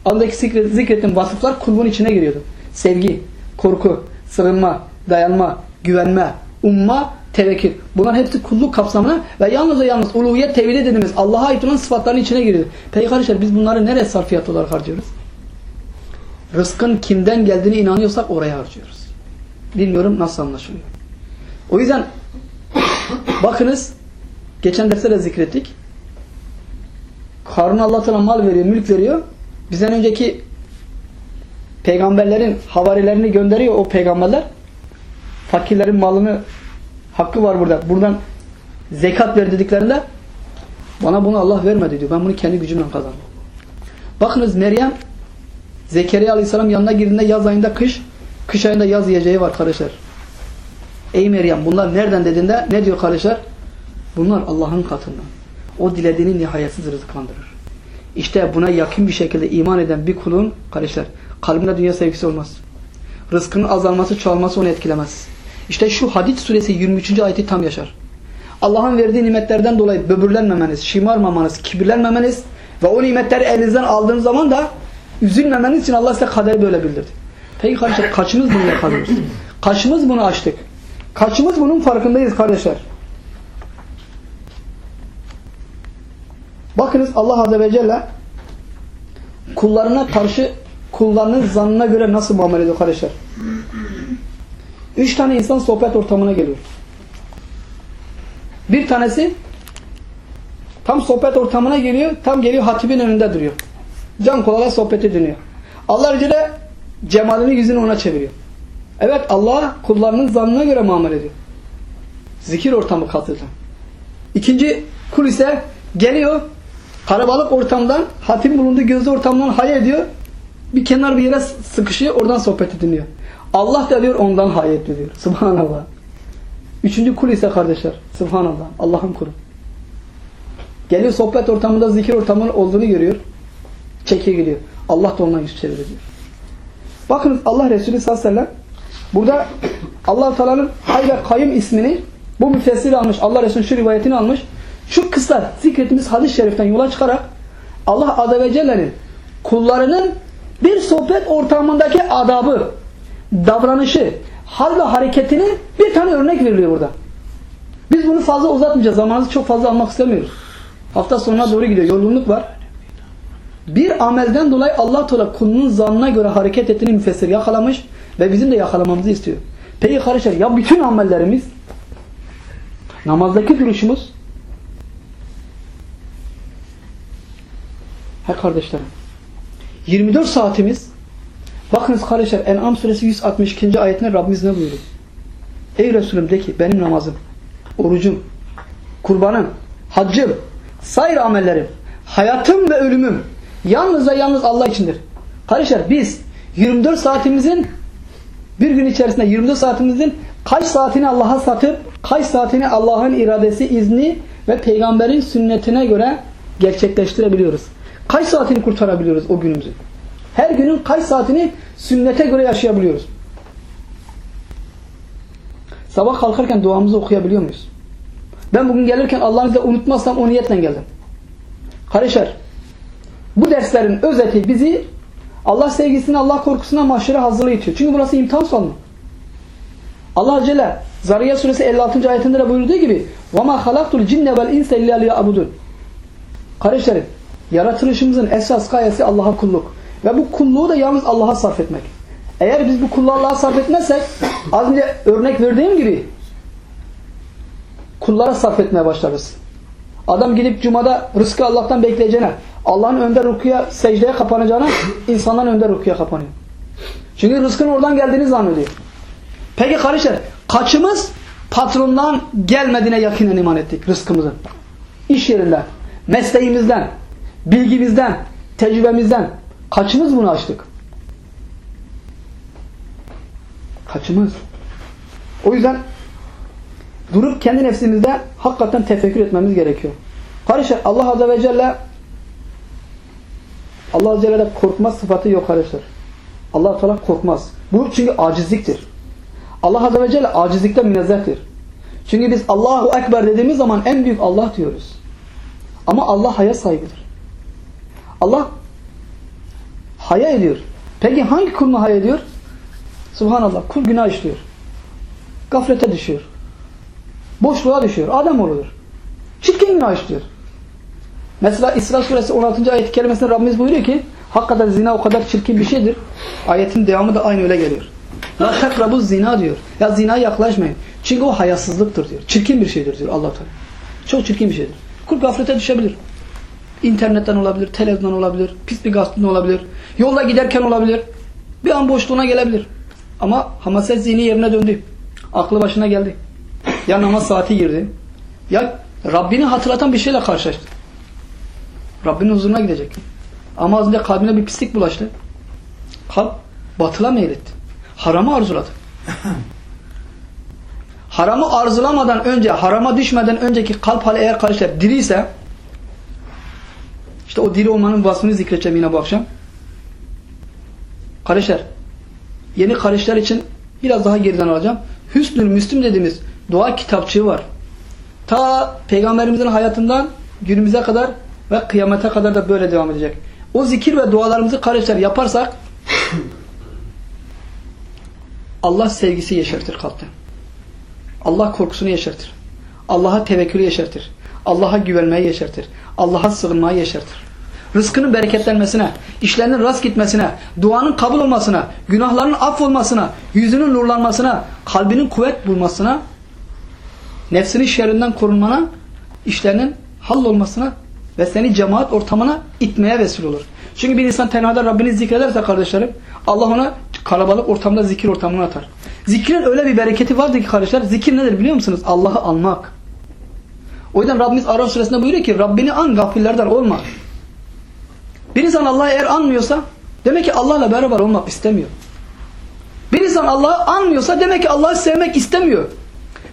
Andaki zikrettiğim vasıflar kulbun içine giriyordu. Sevgi, korku, sığınma, dayanma, güvenme, umma, tevekkül. Bunlar hepsi kulluk kapsamına ve yalnız ve yalnız uluhiyet tevhid dediğimiz Allah'a ait olan sıfatların içine giriyor. Peki kardeşler biz bunları nereye sarfiyat olarak harcıyoruz? Rızkın kimden geldiğine inanıyorsak oraya harcıyoruz. Bilmiyorum nasıl anlaşılıyor. O yüzden bakınız geçen derste de zikrettik. Karun Allah Teala mal veriyor, mülk veriyor. Bizden önceki peygamberlerin havarilerini gönderiyor o peygamberler. Fakirlerin malını hakkı var burada. Buradan zekat ver dediklerinde bana bunu Allah vermedi diyor. Ben bunu kendi gücümle kazandım. Bakınız Meryem Zekeriya Aleyhisselam yanına girdiğinde yaz ayında kış, kış ayında yaz yiyeceği var kardeşler. Ey Meryem bunlar nereden dediğinde ne diyor kardeşler? Bunlar Allah'ın katından. O dilediğini nihayetsiz rızıklandırır. İşte buna yakın bir şekilde iman eden bir kulun kardeşler kalbinde dünya sevgisi olmaz. Rızkının azalması çoğalması onu etkilemez. İşte şu Hadid suresi 23. ayeti tam yaşar. Allah'ın verdiği nimetlerden dolayı böbürlenmemeniz, şımarmamanız, kibirlenmemeniz ve o nimetleri elinizden aldığınız zaman da üzülmemeniz için Allah size kaderi böyle bildirdi. Peki kardeşler kaçımız bunu yakalıyoruz? Kaçımız bunu açtık? Kaçımız bunun farkındayız kardeşler? Bakınız Allah Azze ve Celle kullarına karşı kullarının zannına göre nasıl muamele ediyor kardeşler? Üç tane insan sohbet ortamına geliyor. Bir tanesi tam sohbet ortamına geliyor, tam geliyor hatibin önünde duruyor. Can kulağıyla sohbeti dinliyor. Allah Celle cemalini yüzünü ona çeviriyor. Evet Allah kullarının zannına göre muamele ediyor. Zikir ortamı katıldı. İkinci kul ise geliyor karabalık ortamdan hatim bulunduğu gözlü ortamdan hayal ediyor. Bir kenar bir yere sıkışıyor oradan sohbeti dinliyor. Allah da diyor ondan hayal ediyor. Subhanallah. Üçüncü kul ise kardeşler. Subhanallah. Allah'ın kulu. Geliyor sohbet ortamında zikir ortamının olduğunu görüyor. Çekiyor gidiyor. Allah da ondan yüz çeviriyor. Bakın Allah Resulü sallallahu aleyhi ve sellem burada allah Teala'nın hay ve kayım ismini bu müfessir almış. Allah Resulü'nün şu rivayetini almış. Şu kıslar zikrettiğimiz hadis-i şeriften yola çıkarak Allah Azze ve Celle'nin kullarının bir sohbet ortamındaki adabı, davranışı, hal ve hareketini bir tane örnek veriliyor burada. Biz bunu fazla uzatmayacağız. Zamanınızı çok fazla almak istemiyoruz. Hafta sonuna doğru gidiyor. Yorgunluk var. Bir amelden dolayı Allah Teala kulunun zannına göre hareket ettiğini müfessir yakalamış ve bizim de yakalamamızı istiyor. Peki kardeşler ya bütün amellerimiz namazdaki duruşumuz he kardeşlerim 24 saatimiz bakınız kardeşler En'am suresi 162. ayetinde Rabbimiz ne buyuruyor? Ey Resulüm de ki benim namazım, orucum, kurbanım, haccım, sayr amellerim, hayatım ve ölümüm yalnız ve yalnız Allah içindir. Kardeşler biz 24 saatimizin bir gün içerisinde 24 saatimizin kaç saatini Allah'a satıp kaç saatini Allah'ın iradesi, izni ve peygamberin sünnetine göre gerçekleştirebiliyoruz Kaç saatini kurtarabiliyoruz o günümüzü? Her günün kaç saatini sünnete göre yaşayabiliyoruz? Sabah kalkarken duamızı okuyabiliyor muyuz? Ben bugün gelirken Allah'ın izniyle unutmazsam o niyetle geldim. Kardeşler, bu derslerin özeti bizi Allah sevgisine, Allah korkusuna mahşere hazırlığı itiyor. Çünkü burası imtihan salonu. Allah Celle Zariye suresi 56. ayetinde de buyurduğu gibi وَمَا خَلَقْتُ الْجِنَّ وَالْاِنْسَ اِلَّا لِيَعْبُدُونَ Kardeşlerim, yaratılışımızın esas gayesi Allah'a kulluk. Ve bu kulluğu da yalnız Allah'a sarf etmek. Eğer biz bu kulluğu Allah'a sarf etmezsek az önce örnek verdiğim gibi kullara sarf etmeye başlarız. Adam gidip cumada rızkı Allah'tan bekleyeceğine, Allah'ın önde rukuya, secdeye kapanacağına insanların önde rukuya kapanıyor. Çünkü rızkın oradan geldiğini zannediyor. Peki kardeşler, kaçımız patrondan gelmediğine yakinen iman ettik rızkımızın? İş yerinden, mesleğimizden, bilgimizden, tecrübemizden kaçımız bunu açtık? Kaçımız? O yüzden durup kendi nefsimizde hakikaten tefekkür etmemiz gerekiyor. Kardeşler Allah Azze ve Celle Allah Azze ve Celle korkma sıfatı yok kardeşler. Allah Teala korkmaz. Bu çünkü acizliktir. Allah Azze ve Celle acizlikten münezzehtir. Çünkü biz Allahu Ekber dediğimiz zaman en büyük Allah diyoruz. Ama Allah haya sahibidir. Allah haya ediyor. Peki hangi kul mu haya ediyor? Subhanallah. Kul günah işliyor. Gaflete düşüyor. Boşluğa düşüyor. Adam oluyor. Çirkin günah işliyor. Mesela İsra suresi 16. ayet-i kerimesinde Rabbimiz buyuruyor ki hakikaten zina o kadar çirkin bir şeydir. Ayetin devamı da aynı öyle geliyor. La tekrabu zina diyor. Ya zina yaklaşmayın. Çünkü o hayasızlıktır diyor. Çirkin bir şeydir diyor allah Teala. Çok çirkin bir şeydir. Kul gaflete düşebilir. İnternetten olabilir, televizyondan olabilir, pis bir gazetten olabilir, yolda giderken olabilir, bir an boşluğuna gelebilir. Ama hamaset zihni yerine döndü. Aklı başına geldi. Ya namaz saati girdi. Ya Rabbini hatırlatan bir şeyle karşılaştı. Rabbinin huzuruna gidecek. Ama az önce kalbine bir pislik bulaştı. Kalp batıla meyletti. Haramı arzuladı. haramı arzulamadan önce, harama düşmeden önceki kalp hali eğer kardeşler diriyse işte o diri olmanın vasfını zikredeceğim yine bu akşam. Kardeşler yeni kardeşler için biraz daha geriden alacağım. Hüsnül Müslüm dediğimiz dua kitapçığı var. Ta peygamberimizin hayatından günümüze kadar ve kıyamete kadar da böyle devam edecek. O zikir ve dualarımızı kardeşler yaparsak Allah sevgisi yeşertir kalpte. Allah korkusunu yeşertir. Allah'a tevekkülü yeşertir. Allah'a güvenmeyi yeşertir. Allah'a sığınmayı yeşertir. Rızkının bereketlenmesine, işlerinin rast gitmesine, duanın kabul olmasına, günahların affolmasına, yüzünün nurlanmasına, kalbinin kuvvet bulmasına, nefsinin şerrinden korunmana, işlerinin hallolmasına ve seni cemaat ortamına itmeye vesile olur. Çünkü bir insan tenhada Rabbini zikrederse kardeşlerim Allah ona kalabalık ortamda zikir ortamına atar. Zikrin öyle bir bereketi vardır ki kardeşler zikir nedir biliyor musunuz? Allah'ı anmak. O yüzden Rabbimiz Araf suresinde buyuruyor ki Rabbini an gafillerden olma. Bir insan Allah'ı eğer anmıyorsa demek ki Allah'la beraber olmak istemiyor. Bir insan Allah'ı anmıyorsa demek ki Allah'ı sevmek istemiyor.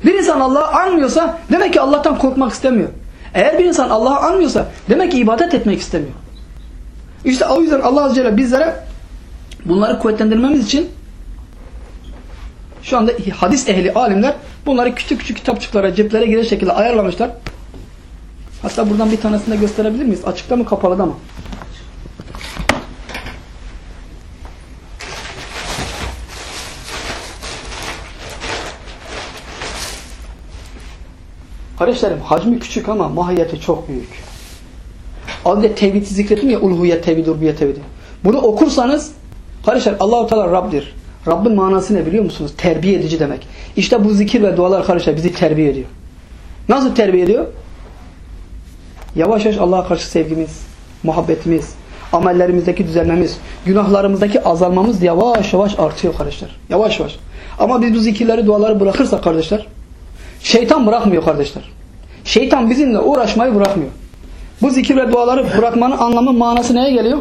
Bir insan Allah'ı anmıyorsa demek ki Allah'tan korkmak istemiyor. Eğer bir insan Allah'ı anmıyorsa demek ki ibadet etmek istemiyor. İşte o yüzden Allah Azze Celle bizlere bunları kuvvetlendirmemiz için şu anda hadis ehli alimler bunları küçük küçük kitapçıklara, ceplere girer şekilde ayarlamışlar. Hatta buradan bir tanesini de gösterebilir miyiz? Açıkta mı kapalıda mı? Kardeşlerim hacmi küçük ama mahiyeti çok büyük. Az önce tevhidi zikrettim ya uluhiyet tevhidi, rubiyet tevhidi. Bunu okursanız kardeşler Allahu Teala Rabb'dir. Rabbin manası ne biliyor musunuz? Terbiye edici demek. İşte bu zikir ve dualar kardeşler bizi terbiye ediyor. Nasıl terbiye ediyor? Yavaş yavaş Allah'a karşı sevgimiz, muhabbetimiz, amellerimizdeki düzenlememiz, günahlarımızdaki azalmamız yavaş yavaş artıyor kardeşler. Yavaş yavaş. Ama biz bu zikirleri, duaları bırakırsak kardeşler, şeytan bırakmıyor kardeşler. Şeytan bizimle uğraşmayı bırakmıyor. Bu zikir ve duaları bırakmanın anlamı, manası neye geliyor?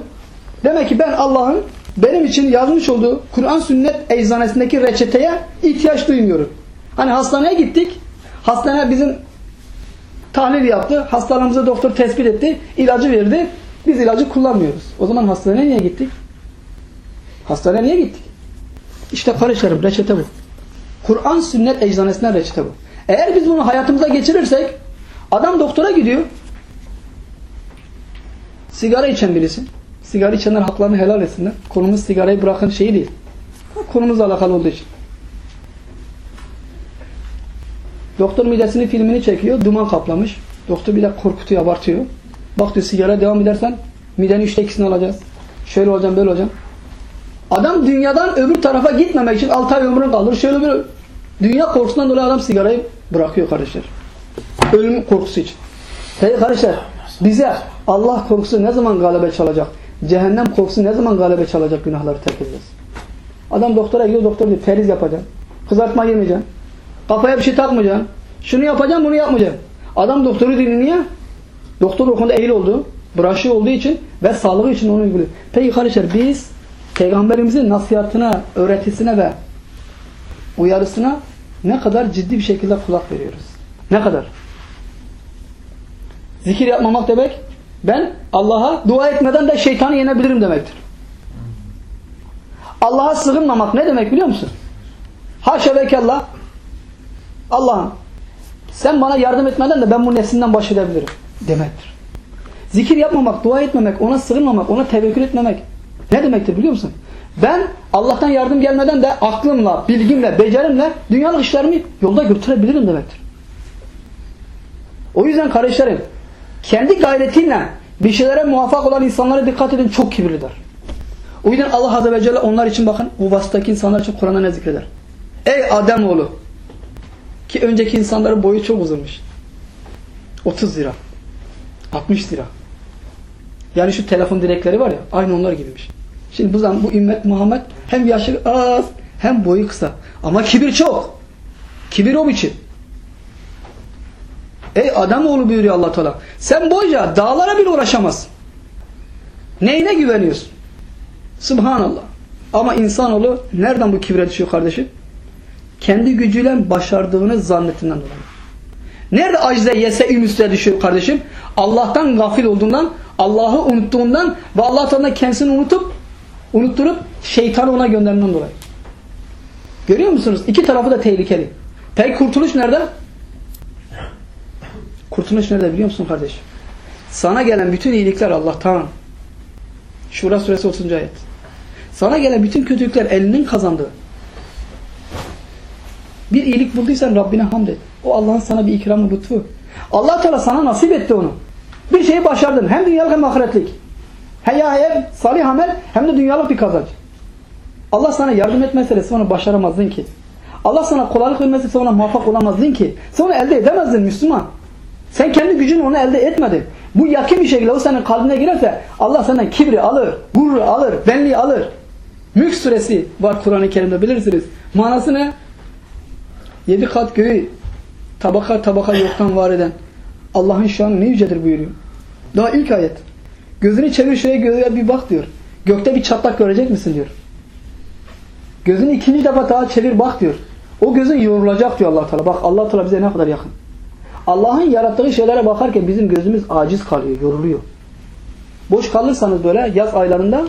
Demek ki ben Allah'ın benim için yazmış olduğu Kur'an sünnet eczanesindeki reçeteye ihtiyaç duymuyorum. Hani hastaneye gittik. Hastane bizim tahlil yaptı. Hastalığımızı doktor tespit etti. ilacı verdi. Biz ilacı kullanmıyoruz. O zaman hastaneye niye gittik? Hastaneye niye gittik? İşte kardeşlerim reçete bu. Kur'an sünnet eczanesinden reçete bu. Eğer biz bunu hayatımıza geçirirsek adam doktora gidiyor. Sigara içen birisi. Sigara içenler haklarını helal etsinler. Konumuz sigarayı bırakın şeyi değil. Konumuzla alakalı olduğu için. Doktor midesini filmini çekiyor. Duman kaplamış. Doktor bir de korkutuyor, abartıyor. Bak diyor sigara devam edersen midenin üçte ikisini alacağız. Şöyle olacağım, böyle olacağım. Adam dünyadan öbür tarafa gitmemek için 6 ay ömrünü kalır. Şöyle bir dünya korkusundan dolayı adam sigarayı bırakıyor kardeşler. Ölüm korkusu için. Peki kardeşler bize Allah korkusu ne zaman galebe çalacak? Cehennem korkusu ne zaman galebe çalacak günahları terk edeceğiz? Adam doktora gidiyor doktor diyor feriz yapacaksın. Kızartma yemeyeceksin. Kafaya bir şey takmayacaksın. Şunu yapacaksın bunu yapmayacaksın. Adam doktoru dinliyor. Doktor o konuda ehil oldu. Branşı olduğu için ve sağlığı için onu uyguluyor. Peki kardeşler biz Peygamberimizin nasihatine, öğretisine ve uyarısına ne kadar ciddi bir şekilde kulak veriyoruz? Ne kadar? Zikir yapmamak demek ben Allah'a dua etmeden de şeytanı yenebilirim demektir. Allah'a sığınmamak ne demek biliyor musun? Haşa ve kella Allah'ım sen bana yardım etmeden de ben bu nefsinden baş edebilirim demektir. Zikir yapmamak, dua etmemek, ona sığınmamak, ona tevekkül etmemek ne demektir biliyor musun? Ben Allah'tan yardım gelmeden de aklımla, bilgimle, becerimle dünyalık işlerimi yolda götürebilirim demektir. O yüzden kardeşlerim kendi gayretiyle bir şeylere muvaffak olan insanlara dikkat edin çok kibirlidir. O yüzden Allah Azze ve Celle onlar için bakın o vasıtaki insanlar için Kur'an'da ne zikreder? Ey Ademoğlu ki önceki insanların boyu çok uzunmuş. 30 lira. 60 lira. Yani şu telefon direkleri var ya aynı onlar gibiymiş. Şimdi bu zaman bu ümmet Muhammed hem yaşı az hem boyu kısa. Ama kibir çok. Kibir o biçim. Ey Ademoğlu buyuruyor allah Teala. Sen boyca dağlara bile uğraşamazsın. Neyine güveniyorsun? Subhanallah. Ama insanoğlu nereden bu kibre düşüyor kardeşim? Kendi gücüyle başardığını zannettiğinden dolayı. Nerede acize yese ümüsüne düşüyor kardeşim? Allah'tan gafil olduğundan, Allah'ı unuttuğundan ve Allah Teala kendisini unutup unutturup şeytanı ona gönderdiğinden dolayı. Görüyor musunuz? İki tarafı da tehlikeli. Peki kurtuluş nerede? Kurtuluş nerede biliyor musun kardeşim? Sana gelen bütün iyilikler Allah'tan. Şura suresi 30. ayet. Sana gelen bütün kötülükler elinin kazandığı. Bir iyilik bulduysan Rabbine hamd et. O Allah'ın sana bir ikramı lütfu. Allah Teala sana nasip etti onu. Bir şeyi başardın. Hem dünyalık hem ahiretlik. Hem ya salih amel hem de dünyalık bir kazanç. Allah sana yardım etmezse onu başaramazdın ki. Allah sana kolaylık vermezse sen ona muvaffak olamazdın ki. Onu elde edemezdin Müslüman. Sen kendi gücünle onu elde etmedin. Bu yakın bir şekilde o senin kalbine girerse Allah senden kibri alır, gururu alır, benliği alır. Mülk suresi var Kur'an-ı Kerim'de bilirsiniz. Manası ne? Yedi kat göğü tabaka tabaka yoktan var eden Allah'ın şanı ne yücedir buyuruyor. Daha ilk ayet. Gözünü çevir şuraya göğe bir bak diyor. Gökte bir çatlak görecek misin diyor. Gözünü ikinci defa daha çevir bak diyor. O gözün yorulacak diyor allah Teala. Bak allah Teala bize ne kadar yakın. Allah'ın yarattığı şeylere bakarken bizim gözümüz aciz kalıyor, yoruluyor. Boş kalırsanız böyle yaz aylarında,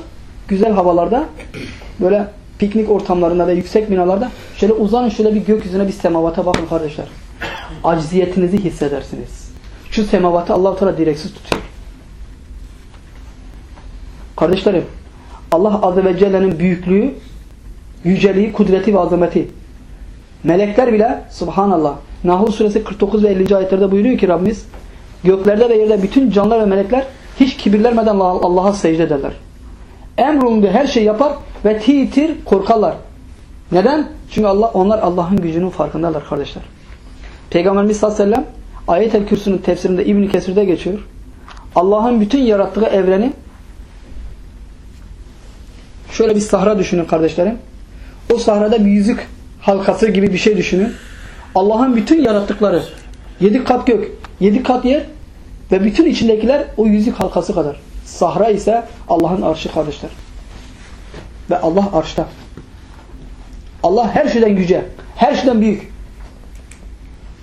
güzel havalarda, böyle piknik ortamlarında ve yüksek binalarda şöyle uzanın şöyle bir gökyüzüne bir semavata bakın kardeşler. Acziyetinizi hissedersiniz. Şu semavatı allah Teala direksiz tutuyor. Kardeşlerim, Allah Azze ve Celle'nin büyüklüğü, yüceliği, kudreti ve azameti. Melekler bile, subhanallah, Nahl suresi 49 ve 50. ayetlerde buyuruyor ki Rabbimiz, göklerde ve yerde bütün canlılar ve melekler hiç kibirlenmeden Allah'a secde ederler. Emrolunduğu her şeyi yapar ve titir korkarlar. Neden? Çünkü Allah onlar Allah'ın gücünün farkındalar kardeşler. Peygamberimiz sallallahu aleyhi ve sellem Ayet-el Kürsü'nün tefsirinde İbn Kesir'de geçiyor. Allah'ın bütün yarattığı evreni şöyle bir sahra düşünün kardeşlerim. O sahrada bir yüzük halkası gibi bir şey düşünün. Allah'ın bütün yarattıkları yedi kat gök, yedi kat yer ve bütün içindekiler o yüzük halkası kadar. Sahra ise Allah'ın arşı kardeşler. Ve Allah arşta. Allah her şeyden yüce, her şeyden büyük.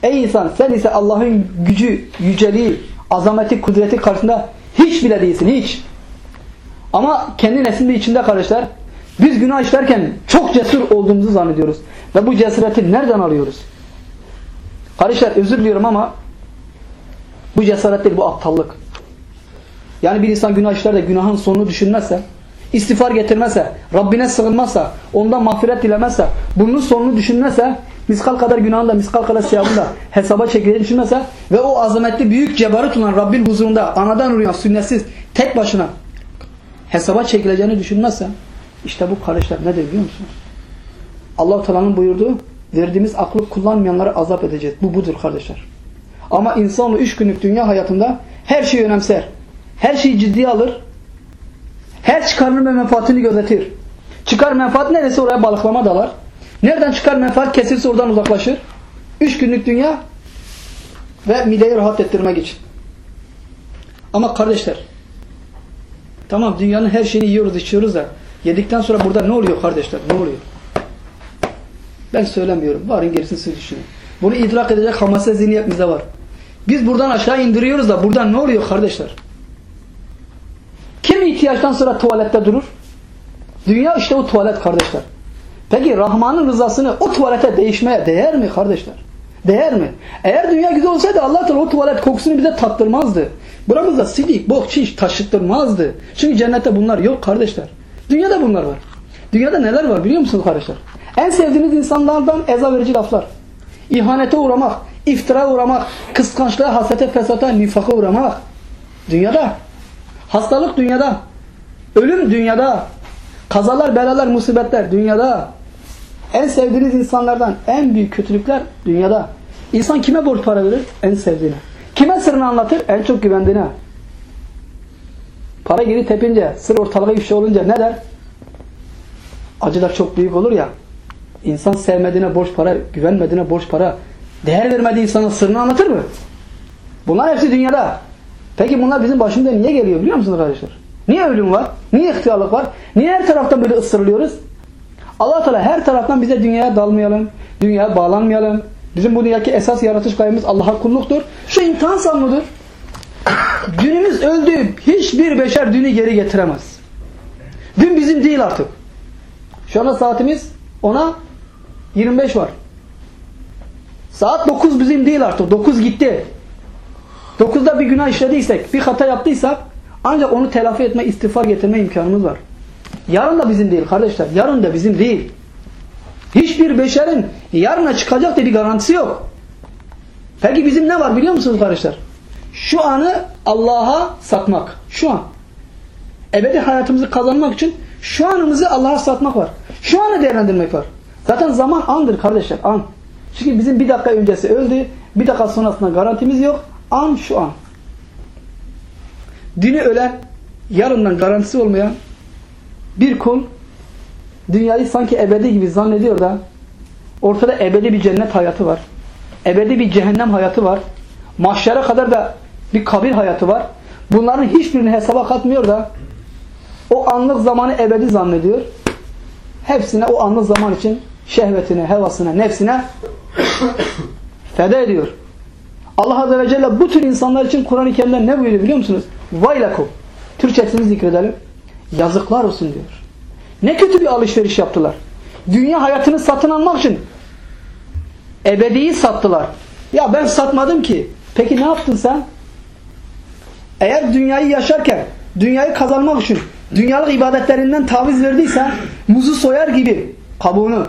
Ey insan sen ise Allah'ın gücü, yüceliği, azameti, kudreti karşısında hiç bile değilsin, hiç. Ama kendi neslinde içinde kardeşler, biz günah işlerken çok cesur olduğumuzu zannediyoruz. Ve bu cesareti nereden alıyoruz? Kardeşler özür diliyorum ama bu cesaret değil, bu aptallık. Yani bir insan günah işler de günahın sonunu düşünmezse, istiğfar getirmezse, Rabbine sığınmazsa, ondan mağfiret dilemezse, bunun sonunu düşünmezse, miskal kadar günahın da, miskal kadar sevabın da hesaba çekildiğini düşünmezse ve o azametli büyük cebarut olan Rabbin huzurunda anadan uyan sünnetsiz tek başına hesaba çekileceğini düşünmezse işte bu kardeşler nedir biliyor musunuz? Allah-u Teala'nın buyurduğu verdiğimiz aklı kullanmayanları azap edeceğiz. Bu budur kardeşler. Ama insanoğlu üç günlük dünya hayatında her şeyi önemser. Her şeyi ciddiye alır. Her çıkarını ve menfaatini gözetir. Çıkar menfaat neresi oraya balıklama dalar. Nereden çıkar menfaat kesilse oradan uzaklaşır. Üç günlük dünya ve mideyi rahat ettirmek için. Ama kardeşler tamam dünyanın her şeyini yiyoruz içiyoruz da yedikten sonra burada ne oluyor kardeşler? Ne oluyor? Ben söylemiyorum. Varın gerisini siz düşünün. Bunu idrak edecek hamase zihniyet var. Biz buradan aşağı indiriyoruz da buradan ne oluyor kardeşler? Kim ihtiyaçtan sonra tuvalette durur? Dünya işte o tuvalet kardeşler. Peki Rahman'ın rızasını o tuvalete değişmeye değer mi kardeşler? Değer mi? Eğer dünya güzel olsaydı Allah Teala o tuvalet kokusunu bize tattırmazdı. Buramızda sidik, bok, çiş taşıttırmazdı. Çünkü cennette bunlar yok kardeşler. Dünyada bunlar var. Dünyada neler var biliyor musunuz kardeşler? En sevdiğiniz insanlardan eza verici laflar. İhanete uğramak, iftira uğramak, kıskançlığa, hasete, fesata, nifaka uğramak. Dünyada. Hastalık dünyada. Ölüm dünyada. Kazalar, belalar, musibetler dünyada. En sevdiğiniz insanlardan en büyük kötülükler dünyada. İnsan kime borç para verir? En sevdiğine. Kime sırrını anlatır? En çok güvendiğine. Para geri tepince, sır ortalığa ifşa olunca ne der? Acılar çok büyük olur ya. İnsan sevmediğine borç para, güvenmediğine borç para, değer vermediği insana sırrını anlatır mı? Bunlar hepsi dünyada. Peki bunlar bizim başımıza niye geliyor biliyor musunuz kardeşler? Niye ölüm var? Niye ihtiyarlık var? Niye her taraftan böyle ısırılıyoruz? allah Teala her taraftan bize dünyaya dalmayalım, dünyaya bağlanmayalım. Bizim bu dünyadaki esas yaratış gayemiz Allah'a kulluktur. Şu imtihan sanmıdır. Dünümüz öldü. Hiçbir beşer dünü geri getiremez. Dün bizim değil artık. Şu anda saatimiz ona 25 var. Saat 9 bizim değil artık. 9 gitti. 9'da bir günah işlediysek, bir hata yaptıysak ancak onu telafi etme, istiğfar getirme imkanımız var. Yarın da bizim değil kardeşler. Yarın da bizim değil. Hiçbir beşerin yarına çıkacak diye bir garantisi yok. Peki bizim ne var biliyor musunuz kardeşler? Şu anı Allah'a satmak. Şu an. Ebedi hayatımızı kazanmak için şu anımızı Allah'a satmak var. Şu anı değerlendirmek var. Zaten zaman andır kardeşler. An. Çünkü bizim bir dakika öncesi öldü. Bir dakika sonrasında garantimiz yok. An şu an. Dünü ölen, yarından garantisi olmayan bir kul dünyayı sanki ebedi gibi zannediyor da ortada ebedi bir cennet hayatı var. Ebedi bir cehennem hayatı var. Mahşere kadar da bir kabir hayatı var. Bunların hiçbirini hesaba katmıyor da o anlık zamanı ebedi zannediyor. Hepsine o anlık zaman için şehvetine, hevasına, nefsine feda ediyor. Allah Azze ve Celle bu tür insanlar için Kur'an-ı Kerim'de ne buyuruyor biliyor musunuz? Vaylakum. Türkçesini zikredelim. Yazıklar olsun diyor. Ne kötü bir alışveriş yaptılar. Dünya hayatını satın almak için ebediyi sattılar. Ya ben satmadım ki. Peki ne yaptın sen? Eğer dünyayı yaşarken, dünyayı kazanmak için dünyalık ibadetlerinden taviz verdiysen, muzu soyar gibi kabuğunu,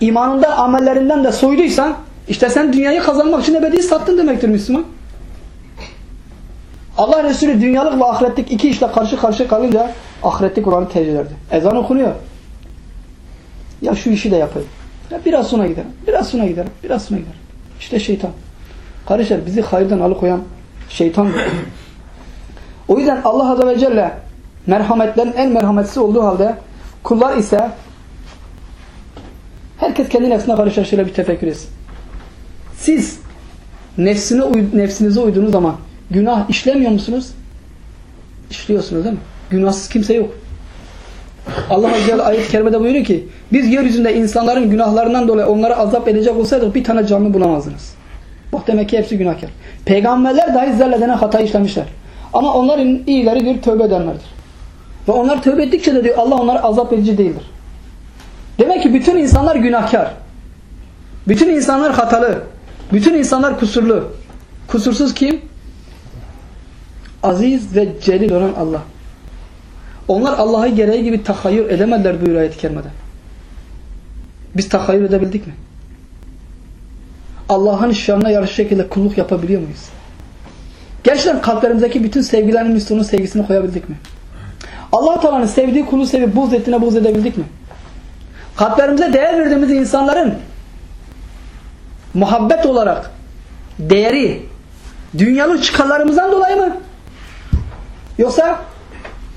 imanında amellerinden de soyduysan, işte sen dünyayı kazanmak için ebediyi sattın demektir Müslüman. Allah Resulü dünyalık ve ahiretlik iki işle karşı karşıya kalınca ahiretlik Kur'an'ı tercih ederdi. Ezan okunuyor. Ya şu işi de yapayım. Ya biraz sonra giderim. Biraz sonra giderim. Biraz sonra giderim. İşte şeytan. Kardeşler bizi hayırdan alıkoyan şeytan. o yüzden Allah Azze ve Celle merhametlerin en merhametlisi olduğu halde kullar ise herkes kendi nefsine karışır şöyle bir tefekkür etsin. Siz nefsine, nefsinize uyduğunuz zaman günah işlemiyor musunuz? İşliyorsunuz değil mi? Günahsız kimse yok. Allah Azze ayet-i kerimede buyuruyor ki biz yeryüzünde insanların günahlarından dolayı onları azap edecek olsaydık bir tane canlı bulamazdınız. Bak demek ki hepsi günahkar. Peygamberler dahi zerledene hata işlemişler. Ama onların iyileri diyor tövbe edenlerdir. Ve onlar tövbe ettikçe de diyor Allah onları azap edici değildir. Demek ki bütün insanlar günahkar. Bütün insanlar hatalı. Bütün insanlar kusurlu. Kusursuz kim? Aziz ve celil olan Allah. Onlar Allah'ı gereği gibi tahayyür edemediler buyuruyor ayet-i kerimede. Biz tahayyür edebildik mi? Allah'ın şanına yarış şekilde kulluk yapabiliyor muyuz? Gerçekten kalplerimizdeki bütün sevgilerin üstünün sevgisini koyabildik mi? Allah Teala'nın sevdiği kulu sevip buğz ettiğine buğz edebildik mi? Kalplerimize değer verdiğimiz insanların muhabbet olarak değeri dünyalık çıkarlarımızdan dolayı mı? Yoksa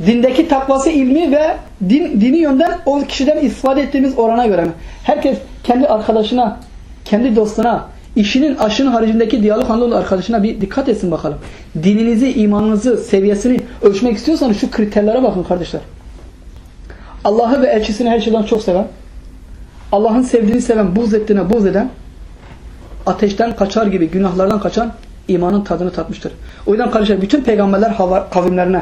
dindeki takvası ilmi ve din, dini yönden o kişiden istifade ettiğimiz orana göre mi? Herkes kendi arkadaşına, kendi dostuna, işinin aşının haricindeki diyalog halinde arkadaşına bir dikkat etsin bakalım. Dininizi, imanınızı, seviyesini ölçmek istiyorsanız şu kriterlere bakın kardeşler. Allah'ı ve elçisini her şeyden çok seven, Allah'ın sevdiğini seven, buz ettiğine buz eden, ateşten kaçar gibi günahlardan kaçan imanın tadını tatmıştır. O yüzden kardeşler bütün peygamberler hava, kavimlerine,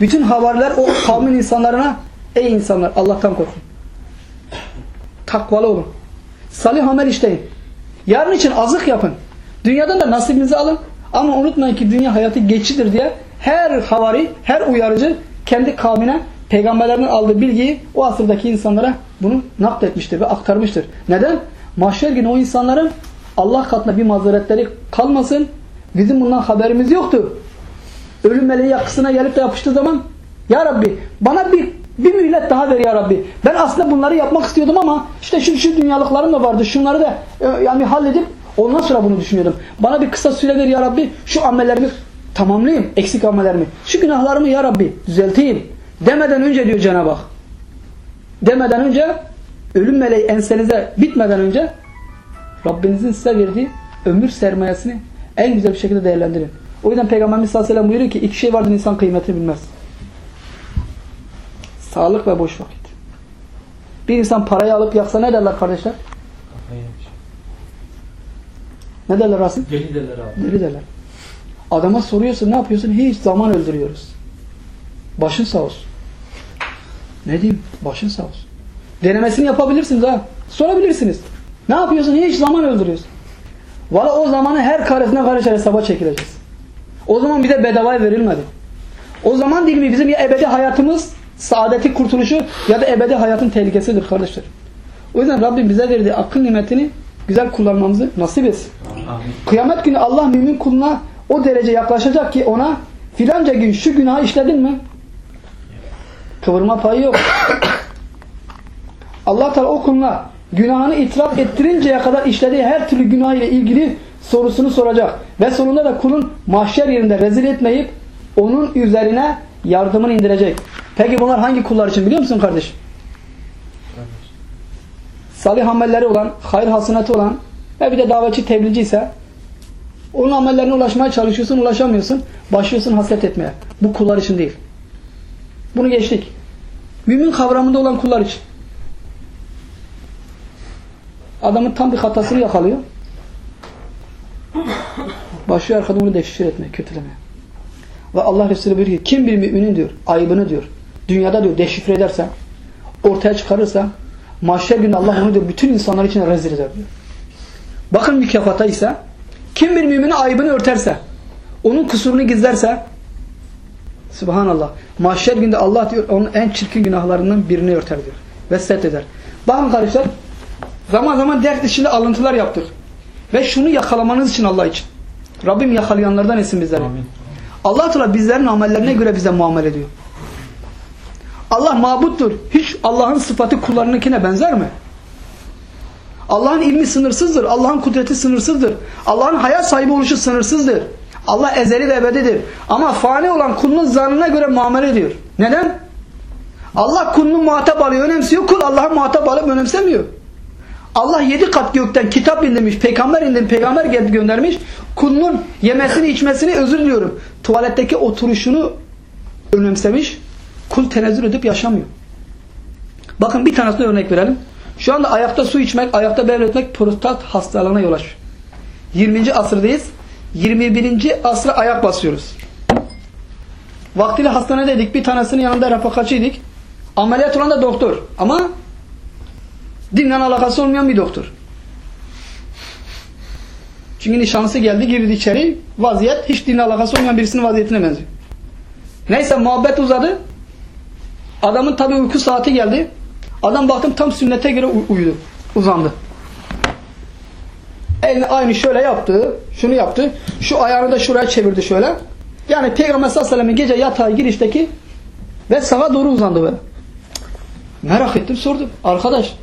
bütün havariler o kavmin insanlarına ey insanlar Allah'tan korkun. Takvalı olun. Salih amel işleyin. Yarın için azık yapın. Dünyadan da nasibinizi alın. Ama unutmayın ki dünya hayatı geçidir diye her havari, her uyarıcı kendi kavmine peygamberlerden aldığı bilgiyi o asırdaki insanlara bunu nakletmiştir ve aktarmıştır. Neden? Mahşer günü o insanların Allah katında bir mazeretleri kalmasın. Bizim bundan haberimiz yoktu. Ölüm meleği yakısına gelip de yapıştığı zaman Ya Rabbi bana bir bir mühlet daha ver ya Rabbi. Ben aslında bunları yapmak istiyordum ama işte şu, şu dünyalıklarım da vardı. Şunları da e, yani halledip ondan sonra bunu düşünüyordum. Bana bir kısa süre ver ya Rabbi. Şu amellerimi tamamlayayım. Eksik amellerimi. Şu günahlarımı ya Rabbi düzelteyim. Demeden önce diyor Cenab-ı Hak. Demeden önce ölüm meleği ensenize bitmeden önce Rabbinizin size verdiği ömür sermayesini en güzel bir şekilde değerlendirin. O yüzden Peygamberimiz sallallahu aleyhi ve sellem buyuruyor ki iki şey vardır insan kıymetini bilmez. Sağlık ve boş vakit. Bir insan parayı alıp yaksa ne derler kardeşler? Ne derler Rasim? Deli derler abi. Deli derler. Adama soruyorsun ne yapıyorsun? Hiç zaman öldürüyoruz. Başın sağ olsun. Ne diyeyim? Başın sağ olsun. Denemesini yapabilirsiniz ha. Sorabilirsiniz. Ne yapıyorsun? Hiç zaman öldürüyorsun. Valla o zamanı her karesine karışar hesaba çekileceğiz. O zaman bize bedavaya verilmedi. O zaman değil mi bizim ya ebedi hayatımız saadeti kurtuluşu ya da ebedi hayatın tehlikesidir kardeşler. O yüzden Rabbim bize verdiği akıl nimetini güzel kullanmamızı nasip etsin. Amin. Kıyamet günü Allah mümin kuluna o derece yaklaşacak ki ona filanca gün şu günahı işledin mi? Kıvırma payı yok. Allah Teala o kuluna günahını itiraf ettirinceye kadar işlediği her türlü günah ile ilgili sorusunu soracak. Ve sonunda da kulun mahşer yerinde rezil etmeyip onun üzerine yardımını indirecek. Peki bunlar hangi kullar için biliyor musun kardeş? Salih amelleri olan, hayır hasenatı olan ve bir de davetçi tebliğci ise onun amellerine ulaşmaya çalışıyorsun, ulaşamıyorsun. Başlıyorsun hasret etmeye. Bu kullar için değil. Bunu geçtik. Mümin kavramında olan kullar için. Adamın tam bir hatasını yakalıyor. Başlıyor arkada bunu deşifre etmeye, kötülemeye. Ve Allah Resulü buyuruyor ki kim bir müminin diyor, ayıbını diyor, dünyada diyor deşifre ederse, ortaya çıkarırsa, mahşer günü Allah onu diyor bütün insanlar için rezil eder diyor. Bakın mükafata ise kim bir müminin ayıbını örterse, onun kusurunu gizlerse, Subhanallah. Mahşer günde Allah diyor onun en çirkin günahlarından birini örter diyor. Ve set eder. Bakın kardeşler zaman zaman ders içinde alıntılar yaptık. Ve şunu yakalamanız için Allah için. Rabbim yakalayanlardan etsin bizleri. Amin. Allah Teala bizlerin amellerine göre bize muamele ediyor. Allah mabuttur. Hiç Allah'ın sıfatı kullarınınkine benzer mi? Allah'ın ilmi sınırsızdır. Allah'ın kudreti sınırsızdır. Allah'ın hayat sahibi oluşu sınırsızdır. Allah ezeli ve ebedidir. Ama fani olan kulunun zanına göre muamele ediyor. Neden? Allah kulunu muhatap alıyor, önemsiyor. Kul Allah'ı muhatap alıp önemsemiyor. Allah yedi kat gökten kitap indirmiş, peygamber indirmiş, peygamber göndermiş. Kulunun yemesini, içmesini özür diliyorum. Tuvaletteki oturuşunu önemsemiş. Kul tenezzül edip yaşamıyor. Bakın bir tanesine örnek verelim. Şu anda ayakta su içmek, ayakta devretmek prostat hastalığına yol açıyor. 20. asırdayız. 21. asra ayak basıyoruz. Vaktiyle hastanedeydik. Bir tanesinin yanında refakatçiydik. Ameliyat olan da doktor. Ama dinle alakası olmayan bir doktor. Çünkü nişanlısı geldi girdi içeri. Vaziyet hiç dinle alakası olmayan birisinin vaziyetine benziyor. Neyse muhabbet uzadı. Adamın tabi uyku saati geldi. Adam baktım tam sünnete göre uy- uyudu. Uzandı. Elini aynı şöyle yaptı. Şunu yaptı. Şu ayağını da şuraya çevirdi şöyle. Yani Peygamber sallallahu aleyhi ve gece yatağa girişteki ve sağa doğru uzandı böyle. Merak ettim sordum. Arkadaş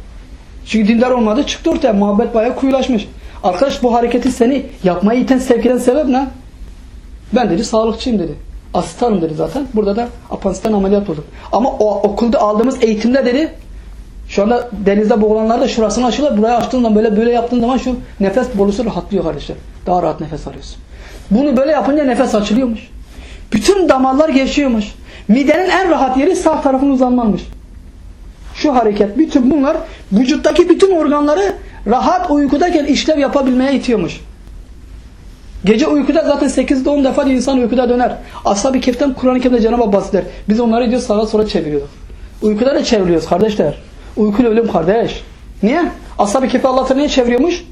çünkü dindar olmadı çıktı ortaya. Muhabbet bayağı kuyulaşmış. Arkadaş bu hareketi seni yapmaya iten sevk eden sebep ne? Ben dedi sağlıkçıyım dedi. Asistanım dedi zaten. Burada da apansiten ameliyat oldum. Ama o okulda aldığımız eğitimde dedi şu anda denizde boğulanlar da şurasını açıyorlar. Buraya açtığın zaman böyle böyle yaptığın zaman şu nefes borusu rahatlıyor kardeşler. Daha rahat nefes alıyorsun. Bunu böyle yapınca nefes açılıyormuş. Bütün damarlar geçiyormuş. Midenin en rahat yeri sağ tarafın uzanmanmış. Şu hareket, bütün bunlar vücuttaki bütün organları rahat uykudayken işlev yapabilmeye itiyormuş. Gece uykuda zaten 8'de 10 defa insan uykuda döner. Ashab-ı Kehf'ten Kur'an-ı Kerim'de Cenab-ı bahseder. Biz onları diyor sağa sola çeviriyorduk. Uykuda da çeviriyoruz kardeşler. Uyku ölüm kardeş. Niye? Ashab-ı Kehf'i Allah Teala niye çeviriyormuş?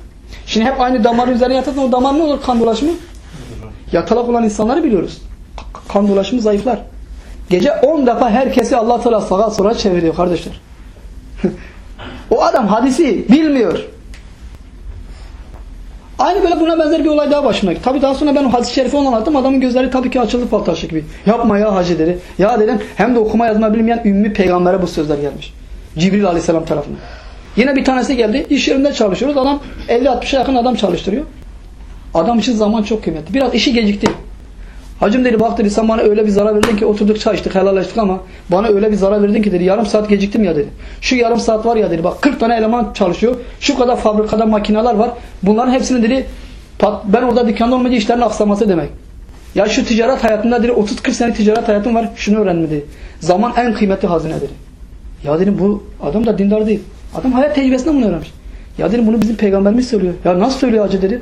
Şimdi hep aynı damarın üzerine yatarsan o damar ne olur kan dolaşımı? Yatalak olan insanları biliyoruz. Kan dolaşımı zayıflar. Gece 10 defa herkesi Allah Teala sağa sola çeviriyor kardeşler. O adam hadisi bilmiyor. Aynı böyle buna benzer bir olay daha başına. Tabi daha sonra ben o hadis-i şerifi anlattım. Adamın gözleri tabii ki açıldı fal taşı gibi. Yapma ya hacı dedi. Ya dedim hem de okuma yazma bilmeyen ümmi peygambere bu sözler gelmiş. Cibril aleyhisselam tarafından. Yine bir tanesi geldi. İş yerinde çalışıyoruz. Adam 50-60'a yakın adam çalıştırıyor. Adam için zaman çok kıymetli. Biraz işi gecikti. Hacım dedi bak dedi sen bana öyle bir zarar verdin ki oturduk çay içtik helalleştik ama bana öyle bir zarar verdin ki dedi yarım saat geciktim ya dedi. Şu yarım saat var ya dedi bak 40 tane eleman çalışıyor. Şu kadar fabrikada makineler var. Bunların hepsini dedi ben orada dükkanda olmayınca işlerin aksaması demek. Ya şu ticaret hayatında dedi 30-40 sene ticaret hayatım var şunu öğrenme dedi. Zaman en kıymetli hazine. Ya dedim bu adam da dindar değil. Adam hayat tecrübesinden bunu öğrenmiş. Ya dedim bunu bizim peygamberimiz söylüyor. Ya nasıl söylüyor hacı dedi.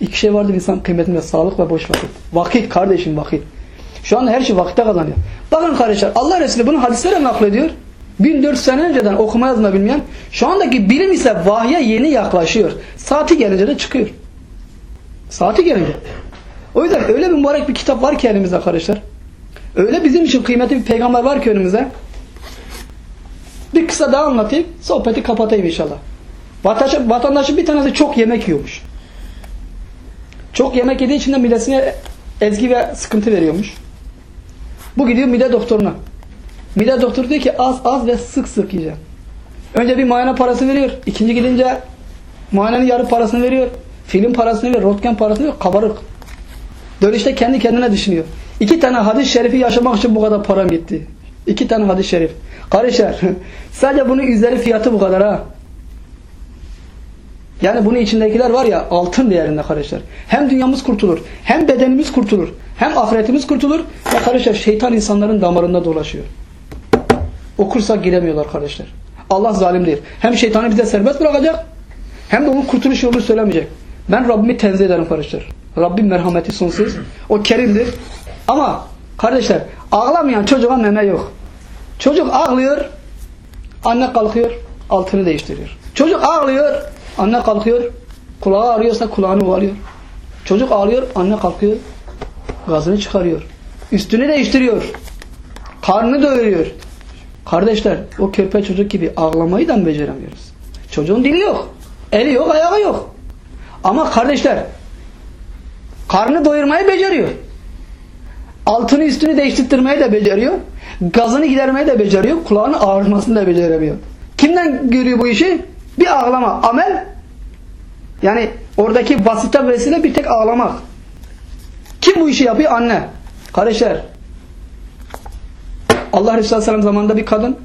İki şey vardır insan kıymetinde sağlık ve boş vakit. Vakit kardeşim vakit. Şu anda her şey vakitte kazanıyor. Bakın kardeşler Allah Resulü bunu hadislere naklediyor. 1400 sene önceden okuma yazma bilmeyen şu andaki bilim ise vahye yeni yaklaşıyor. Saati gelince de çıkıyor. Saati gelince. O yüzden öyle bir mübarek bir kitap var ki elimizde arkadaşlar. Öyle bizim için kıymetli bir peygamber var ki önümüzde. Bir kısa daha anlatayım. Sohbeti kapatayım inşallah. Vatandaşın, vatandaşın bir tanesi çok yemek yiyormuş. Çok yemek yediği için de midesine ezgi ve sıkıntı veriyormuş. Bu gidiyor mide doktoruna. Mide doktoru diyor ki az az ve sık sık yiyeceğim. Önce bir muayene parası veriyor. İkinci gidince muayenenin yarı parasını veriyor. Film parasını veriyor. Röntgen parasını veriyor. Kabarık. Dönüşte kendi kendine düşünüyor. İki tane hadis-i şerifi yaşamak için bu kadar param gitti. İki tane hadis-i şerif. Kardeşler sadece bunun üzeri fiyatı bu kadar ha. Yani bunun içindekiler var ya altın değerinde kardeşler. Hem dünyamız kurtulur, hem bedenimiz kurtulur, hem ahiretimiz kurtulur. Ve kardeşler şeytan insanların damarında dolaşıyor. Okursak giremiyorlar kardeşler. Allah zalim değil. Hem şeytanı bize serbest bırakacak, hem de onun kurtuluş yolunu söylemeyecek. Ben Rabbimi tenzih ederim kardeşler. Rabbim merhameti sonsuz. O kerimdir. Ama kardeşler ağlamayan çocuğa meme yok. Çocuk ağlıyor, anne kalkıyor, altını değiştiriyor. Çocuk ağlıyor, anne kalkıyor, kulağı ağrıyorsa kulağını ovalıyor. Çocuk ağlıyor, anne kalkıyor, gazını çıkarıyor. Üstünü değiştiriyor. Karnını doyuruyor. Kardeşler o körpe çocuk gibi ağlamayı da mı beceremiyoruz? Çocuğun dili yok. Eli yok, ayağı yok. Ama kardeşler karnını doyurmayı beceriyor. Altını üstünü değiştirmeyi de beceriyor. Gazını gidermeyi de beceriyor. Kulağının ağrımasını da beceremiyor. Kimden görüyor bu işi? Bir ağlama. Amel yani oradaki vasıta vesile bir tek ağlamak. Kim bu işi yapıyor? Anne. Kardeşler Allah Resulü Aleyhisselam zamanında bir kadın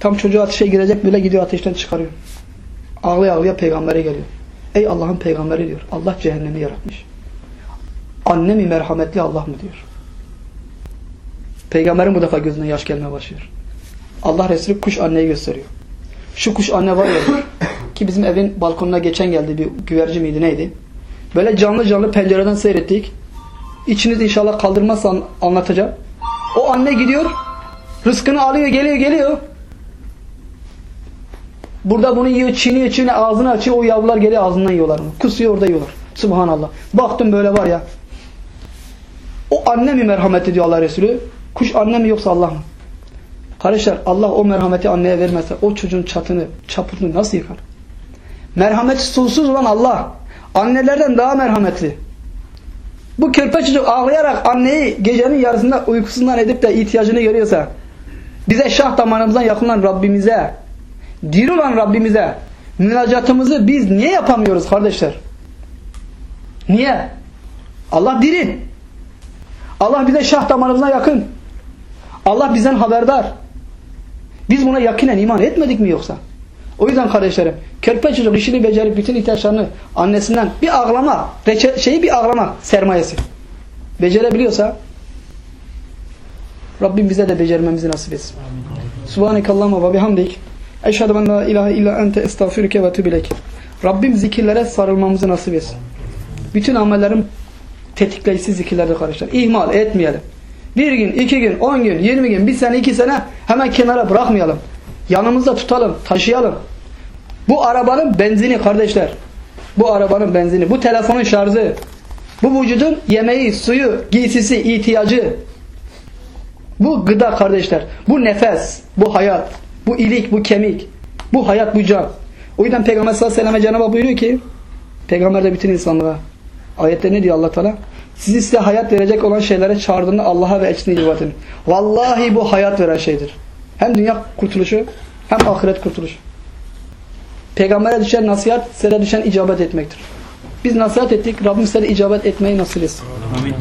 tam çocuğu ateşe girecek böyle gidiyor ateşten çıkarıyor. Ağlaya ağlaya peygambere geliyor. Ey Allah'ın peygamberi diyor. Allah cehennemi yaratmış. Anne mi merhametli Allah mı diyor. Peygamberin bu defa gözüne yaş gelmeye başlıyor. Allah Resulü kuş anneyi gösteriyor. Şu kuş anne var ya ki bizim evin balkonuna geçen geldi bir güvercin miydi neydi? Böyle canlı canlı pencereden seyrettik. İçiniz inşallah kaldırmazsa anlatacağım. O anne gidiyor rızkını alıyor geliyor geliyor. Burada bunu yiyor çiğniyor çiğniyor ağzını açıyor o yavrular geliyor ağzından yiyorlar onu. Kusuyor orada yiyorlar. Subhanallah. Baktım böyle var ya. O anne mi merhamet ediyor Allah Resulü? Kuş anne mi yoksa Allah mı? Kardeşler Allah o merhameti anneye vermezse o çocuğun çatını, çapını nasıl yıkar? Merhameti sonsuz olan Allah. Annelerden daha merhametli. Bu körpe çocuk ağlayarak anneyi gecenin yarısında uykusundan edip de ihtiyacını görüyorsa bize şah damarımızdan yakın olan Rabbimize diri olan Rabbimize münacatımızı biz niye yapamıyoruz kardeşler? Niye? Allah diri. Allah bize şah damarımızdan yakın. Allah bizden haberdar. Biz buna yakinen iman etmedik mi yoksa? O yüzden kardeşlerim, körpe çocuk işini becerip bütün ihtiyaçlarını annesinden bir ağlama, şeyi bir ağlama sermayesi. Becerebiliyorsa Rabbim bize de becermemizi nasip etsin. Subhanekallahumma ve bihamdik. Eşhedü en la ilahe illa ente estağfiruke ve tübilek. Rabbim zikirlere sarılmamızı nasip etsin. Bütün amellerin tetikleyici zikirlerdir kardeşler. İhmal etmeyelim. Bir gün, iki gün, on gün, yirmi gün, bir sene, iki sene hemen kenara bırakmayalım. Yanımızda tutalım, taşıyalım. Bu arabanın benzini kardeşler. Bu arabanın benzini, bu telefonun şarjı, bu vücudun yemeği, suyu, giysisi, ihtiyacı. Bu gıda kardeşler. Bu nefes, bu hayat, bu ilik, bu kemik, bu hayat, bu can. O yüzden Peygamber sallallahu aleyhi ve sellem Cenab-ı buyuruyor ki Peygamber de bütün insanlığa ayette ne diyor allah Teala? Sizi size hayat verecek olan şeylere çağırdığında Allah'a ve eşine ibadet edin. Vallahi bu hayat veren şeydir. Hem dünya kurtuluşu hem ahiret kurtuluşu. Peygambere düşen nasihat, size düşen icabet etmektir. Biz nasihat ettik. Rabbim size icabet etmeyi nasip etsin. Amin.